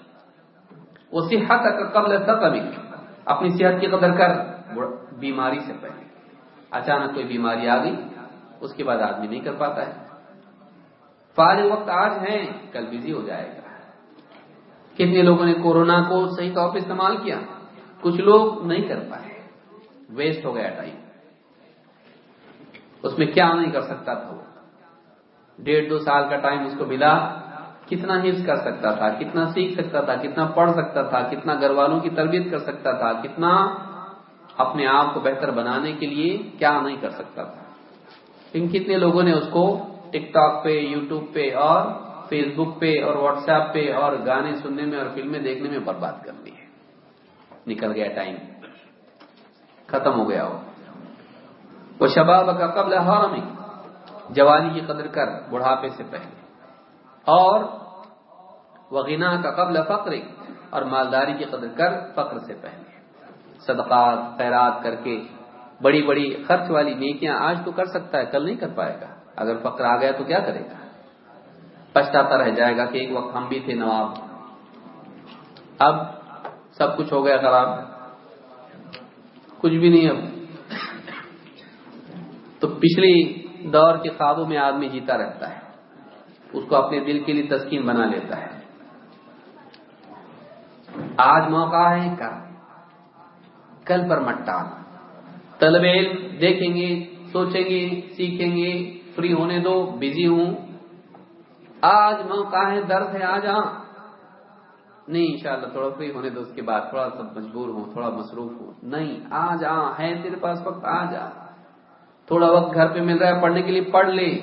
وہ صحت قبل تک اپنی صحت کی قدر کر۔ بیماری سے پہلے۔ اچانک کوئی بیماری آ گئی، اس کے بعد آدمی نہیں کر پاتا ہے۔ فارغ وقت آج ہے، کل بزی ہو جائے گا۔ کتنے لوگوں نے کورونا کو صحیح طور پہ استعمال کیا؟ کچھ لوگ نہیں کر پائے۔ ویسٹ ہو گیا ٹائم اس میں کیا نہیں کر سکتا تھا وہ؟ ڈیڑھ دو سال کا ٹائم اس کو ملا۔ کتنا حفظ کر سکتا تھا؟ کتنا سیکھ سکتا تھا؟ کتنا پڑھ سکتا تھا؟ کتنا گھر والوں کی تربیت کر سکتا تھا؟ کتنا اپنے آپ کو بہتر بنانے کے لیے کیا نہیں کر سکتا تھا؟ لیکن کتنے لوگوں نے اس کو ٹک ٹاک پہ، یوٹیوب پہ اور فیس بک پہ اور واٹس ایپ پہ اور گانے سننے میں اور فلمیں دیکھنے میں برباد کر دی ہے۔ نکل گیا ٹائم۔ ختم ہو گیا وہ۔ وہ شباب کا قبل حرمی جوانی کی قدر کر، بڑھاپے سے پہلے۔ اور وہ غنا کا قبل فقر اور مالداری کی قدر کر، فقر سے پہلے۔ صدقات، خیرات کر کے بڑی بڑی خرچ والی نیکیاں آج تو کر سکتا ہے، کل نہیں کر پائے گا۔ اگر فقر آ گیا تو کیا کرے گا؟ پچھتاتا رہ جائے گا کہ ایک وقت ہم بھی تھے نواب۔ اب سب کچھ ہو گیا خراب۔ کچھ بھی نہیں اب۔ تو پچھلی دور کے خوابوں میں آدمی جیتا رہتا ہے۔ اس کو اپنے دل کے لیے تسکین بنا لیتا ہے۔ آج موقع ہے کا کل پر مت طلب علم دیکھیں گے، سوچیں گے، سیکھیں گے۔ فری ہونے دو بزی ہوں۔ آج موقع ہے، درد ہے آج آ نہیں، انشاءاللہ تھوڑا فری ہونے دو، اس کے بعد تھوڑا سا مجبور ہوں، تھوڑا مصروف ہوں۔ نہیں آج آ ہے تیرے پاس وقت، آ جا۔ تھوڑا وقت گھر پہ مل رہا ہے، پڑھنے کے لیے پڑھ لے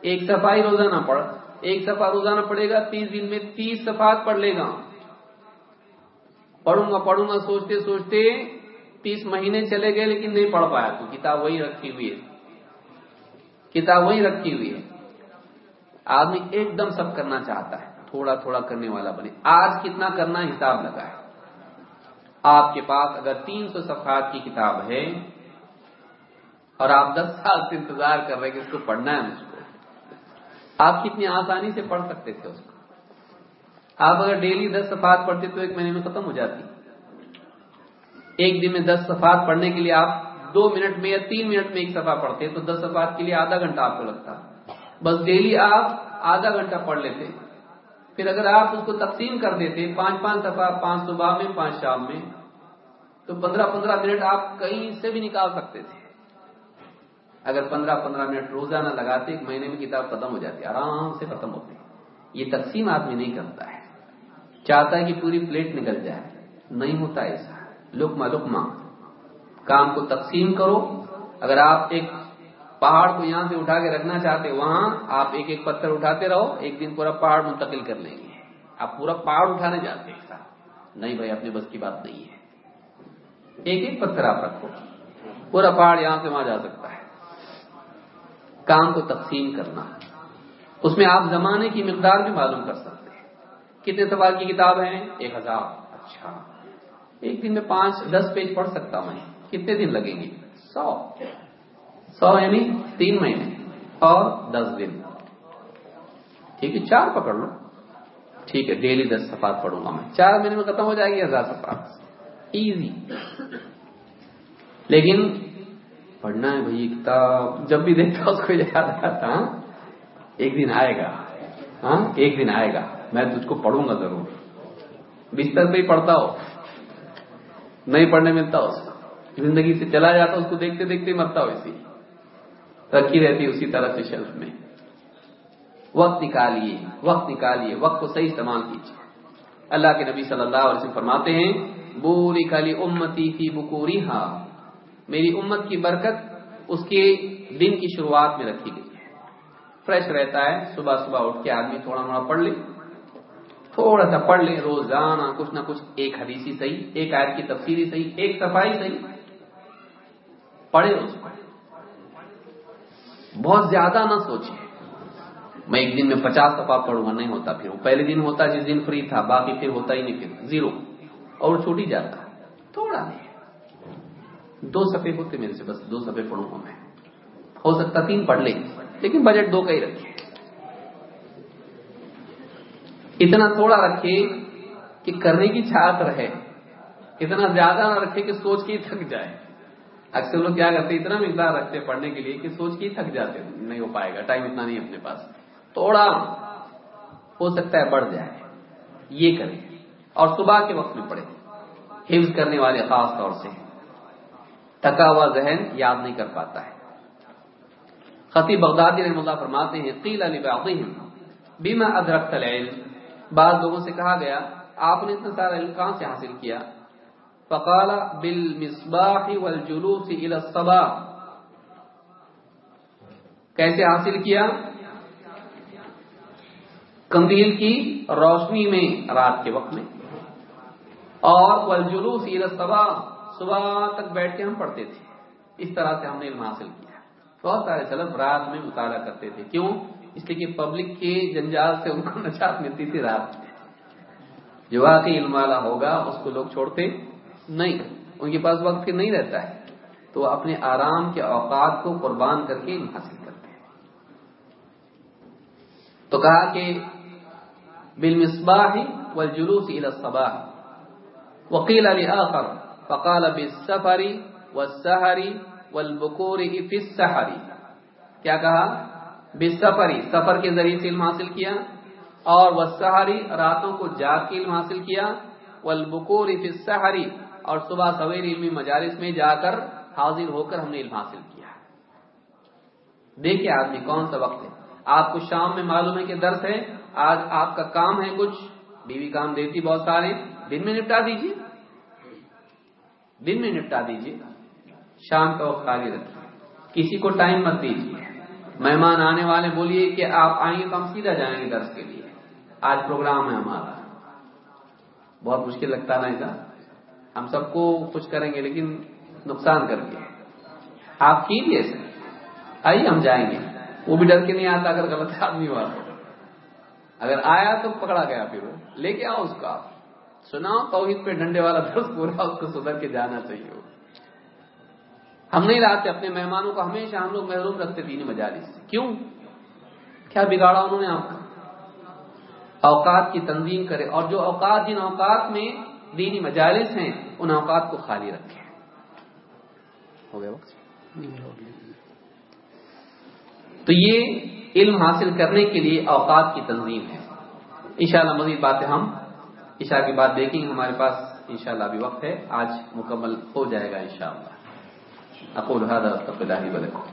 ایک صفائی روزانہ پڑھ۔ ایک صفحہ روزانہ پڑھے گا، تیس دن میں تیس صفحات پڑھ لے گا۔ پڑھوں گا پڑھوں گا، سوچتے سوچتے تیس مہینے چلے گئے لیکن نہیں پڑھ پایا تو کتاب وہی رکھی ہوئی ہے۔ کتاب وہی رکھی ہوئی ہے۔ آدمی ایک دم سب کرنا چاہتا ہے۔ تھوڑا تھوڑا کرنے والا بنے۔ آج کتنا کرنا حساب لگا ہے۔ آپ کے پاس اگر تین سو صفحات کی کتاب ہے اور آپ دس سال سے انتظار کر رہے کہ اس کو پڑھنا ہے مجھ کو۔ آپ کتنی آسانی سے پڑھ سکتے تھے اس کو۔ آپ اگر ڈیلی دس صفحات پڑھتے تو ایک مہینے میں ختم ہو جاتی۔ ایک دن میں دس صفحات پڑھنے کے لیے آپ دو منٹ میں یا تین منٹ میں ایک صفحہ پڑھتے تو دس صفحات کے لیے آدھا گھنٹہ آپ کو لگتا۔ بس ڈیلی آپ آدھا گھنٹہ پڑھ لیتے۔ پھر اگر آپ اس کو تقسیم کر دیتے، پانچ پانچ صفحہ، پانچ صبح میں، پانچ شام میں، تو پندرہ پندرہ منٹ آپ کہیں سے بھی نکال سکتے تھے۔ اگر پندرہ پندرہ منٹ روزانہ لگاتے ایک مہینے میں کتاب ختم ہو جاتی آرام سے ختم ہوتی یہ تقسیم آدمی نہیں کرتا ہے۔ چاہتا ہے کہ پوری پلیٹ نکل جائے۔ نہیں ہوتا ایسا۔ لکما لکما کام کو تقسیم کرو۔ اگر آپ ایک پہاڑ کو یہاں سے اٹھا کے رکھنا چاہتے، وہاں آپ ایک ایک پتھر اٹھاتے رہو۔ ایک دن پورا پہاڑ منتقل کر لیں گے۔ آپ پورا پہاڑ اٹھانے جاتے ایک ساتھ۔ نہیں بھائی، اپنے بس کی بات نہیں ہے۔ ایک ایک پتھر آپ رکھو۔ پورا پہاڑ یہاں سے وہاں جا سکتا ہے۔ کام کو تقسیم کرنا اس میں آپ زمانے کی مقدار بھی معلوم کر سکتے ہیں۔ کتنے سوال کی کتاب ہیں؟ ایک ہزار۔ اچھا۔ ایک دن میں پانچ، دس پیج پڑھ سکتا میں۔ کتنے دن لگیں گے؟ سو۔ سو یعنی تین مہینے۔ اور دس دن۔ ٹھیک ہے، چار پکڑ لو۔ ٹھیک ہے ڈیلی دس صفات پڑھوں گا میں۔ چار مہینے میں ختم ہو جائے گی ہزار صفات ایزی لیکن پڑھنا ہے بھائی کتاب جب بھی دیکھتا اس کو یاد آتا ہاں؟ ایک دن آئے گا ہاں؟ ایک دن آئے گا، میں تجھ کو پڑھوں گا ضرور۔ بستر پہ ہی پڑھتا ہو، نہیں پڑھنے ملتا اس زندگی سے چلا جاتا اس کو دیکھتے دیکھتے مرتا ہو اسی۔ رکھی رہتی اسی طرح سے شیلف میں۔ وقت نکالیے وقت نکالیے، وقت کو صحیح استعمال کیجیے۔ اللہ کے نبی صلی اللہ علیہ وسلم فرماتے ہیں بوری کالی امتی فی بکوری ہاں میری امت کی برکت اس کے دن کی شروعات میں رکھی گئی فریش رہتا ہے، صبح صبح اٹھ کے آدمی تھوڑا موڑا پڑھ لے، تھوڑا سا پڑھ لے، روزانہ کچھ نہ کچھ ایک حدیثی صحیح، ایک آیت کی تفصیلی صحیح، ایک صفائی صحیح۔ پڑھے روز بہت زیادہ نہ سوچے۔ میں ایک دن میں پچاس صفحہ پڑھوں گا، نہیں ہوتا پھر۔ وہ پہلے دن ہوتا جس دن فری تھا، باقی پھر ہوتا ہی نہیں پھر۔ زیرو۔ اور چھوٹ ہی جاتا۔ تھوڑا نہیں۔ دو صفحے ہوتے میرے سے، بس دو صفحے پڑھوں گا میں۔ ہو سکتا تین پڑھ لیں، لیکن بجٹ دو کا ہی رکھے اتنا تھوڑا رکھے کہ کرنے کی چاہت رہے۔ اتنا زیادہ نہ رکھے کہ سوچ کے ہی تھک جائے اکثر لوگ کیا کرتے اتنا مقدار رکھتے پڑھنے کے لیے کہ سوچ کے ہی تھک جاتے نہیں ہو پائے گا ٹائم اتنا نہیں اپنے پاس۔ تھوڑا ہو سکتا ہے بڑھ جائے۔ یہ کریں۔ اور صبح کے وقت میں پڑھے حفظ کرنے والے خاص طور سے۔ تھکا ہوا ذہن یاد نہیں کر پاتا ہے۔ خطیب بغدادی رحم اللہ فرماتے ہیں، قیل علی بیما ادرکت العلم۔ بعض لوگوں سے کہا گیا، آپ نے اتنا سارا علم کہاں سے حاصل کیا؟ فقال بالمصباح والجلوس الى الصباح۔ کیسے حاصل کیا؟ کندیل کی روشنی میں، رات کے وقت میں۔ اور والجلوس الى الصباح۔ صبح تک بیٹھ کے ہم پڑھتے تھے۔ اس طرح سے ہم نے علم حاصل کیا۔ بہت سارے سلف رات میں مطالعہ کرتے تھے۔ کیوں؟ اس لیے کہ پبلک کے جنجال سے ان کو نجات ملتی تھی رات میں۔ جو واقعی علم والا ہوگا، اس کو لوگ چھوڑتے نہیں۔ ان کے پاس وقت نہیں رہتا ہے۔ تو اپنے آرام کے اوقات کو قربان کر کے علم حاصل کرتے ہیں۔ تو کہا کہ بالمصباح والجلوس الى الصباح۔ وقيل لآخر۔ فقال بالسفر والسهر والبكور في السحر کیا کہا؟ بالسفری سفر کے ذریعے سے علم حاصل کیا، اور والسحری راتوں کو جاگ کے علم حاصل کیا والبکور في السحر اور صبح سویر علمی مجالس میں جا کر حاضر ہو کر ہم نے علم حاصل کیا۔ دیکھیے آدمی کون سا وقت ہے۔ آپ کو شام میں معلوم ہے کہ درس ہے، آج آپ کا کام ہے کچھ، بیوی کام دیتی بہت سارے، دن میں نپٹا دیجیے دن میں نپٹا دیجیے شام کا وقت خالی رکھیے۔ کسی کو ٹائم مت دیجیے مہمان آنے والے بولیے کہ آپ آئیں تو ہم سیدھا جائیں گے درس کے لیے۔ آج پروگرام ہے ہمارا۔ بہت مشکل لگتا نا ایسا۔ ہم سب کو خوش کریں گے لیکن نقصان کر کے۔ آپ کیجیے ایسے آئیے ہم جائیں گے۔ وہ بھی ڈر کے نہیں آتا اگر غلط آدمی ہوا اگر آیا تو پکڑا گیا پھر وہ۔ لے کے آؤ اس کا سناؤ، توحید پہ ڈنڈے والا درس پورا، اس کو سدھر کے جانا چاہیے۔ ہم نہیں لاتے اپنے مہمانوں کو، ہمیشہ ہم لوگ محروم رکھتے دینی مجالس۔ سے کیوں؟ کیا بگاڑا انہوں نے آپ کا؟ اوقات کی تنظیم کرے۔ اور جو اوقات، جن اوقات میں دینی مجالس ہیں، ان اوقات کو خالی رکھے۔ ہو گیا وقت؟ تو یہ علم حاصل کرنے کے لیے اوقات کی تنظیم ہے۔ انشاءاللہ مزید باتیں ہم عشاء کی بات دیکھیں گے ہمارے پاس انشاءاللہ ابھی وقت ہے۔ آج مکمل ہو جائے گا انشاءاللہ۔ اقول هذا واستغفر الله لي ولكم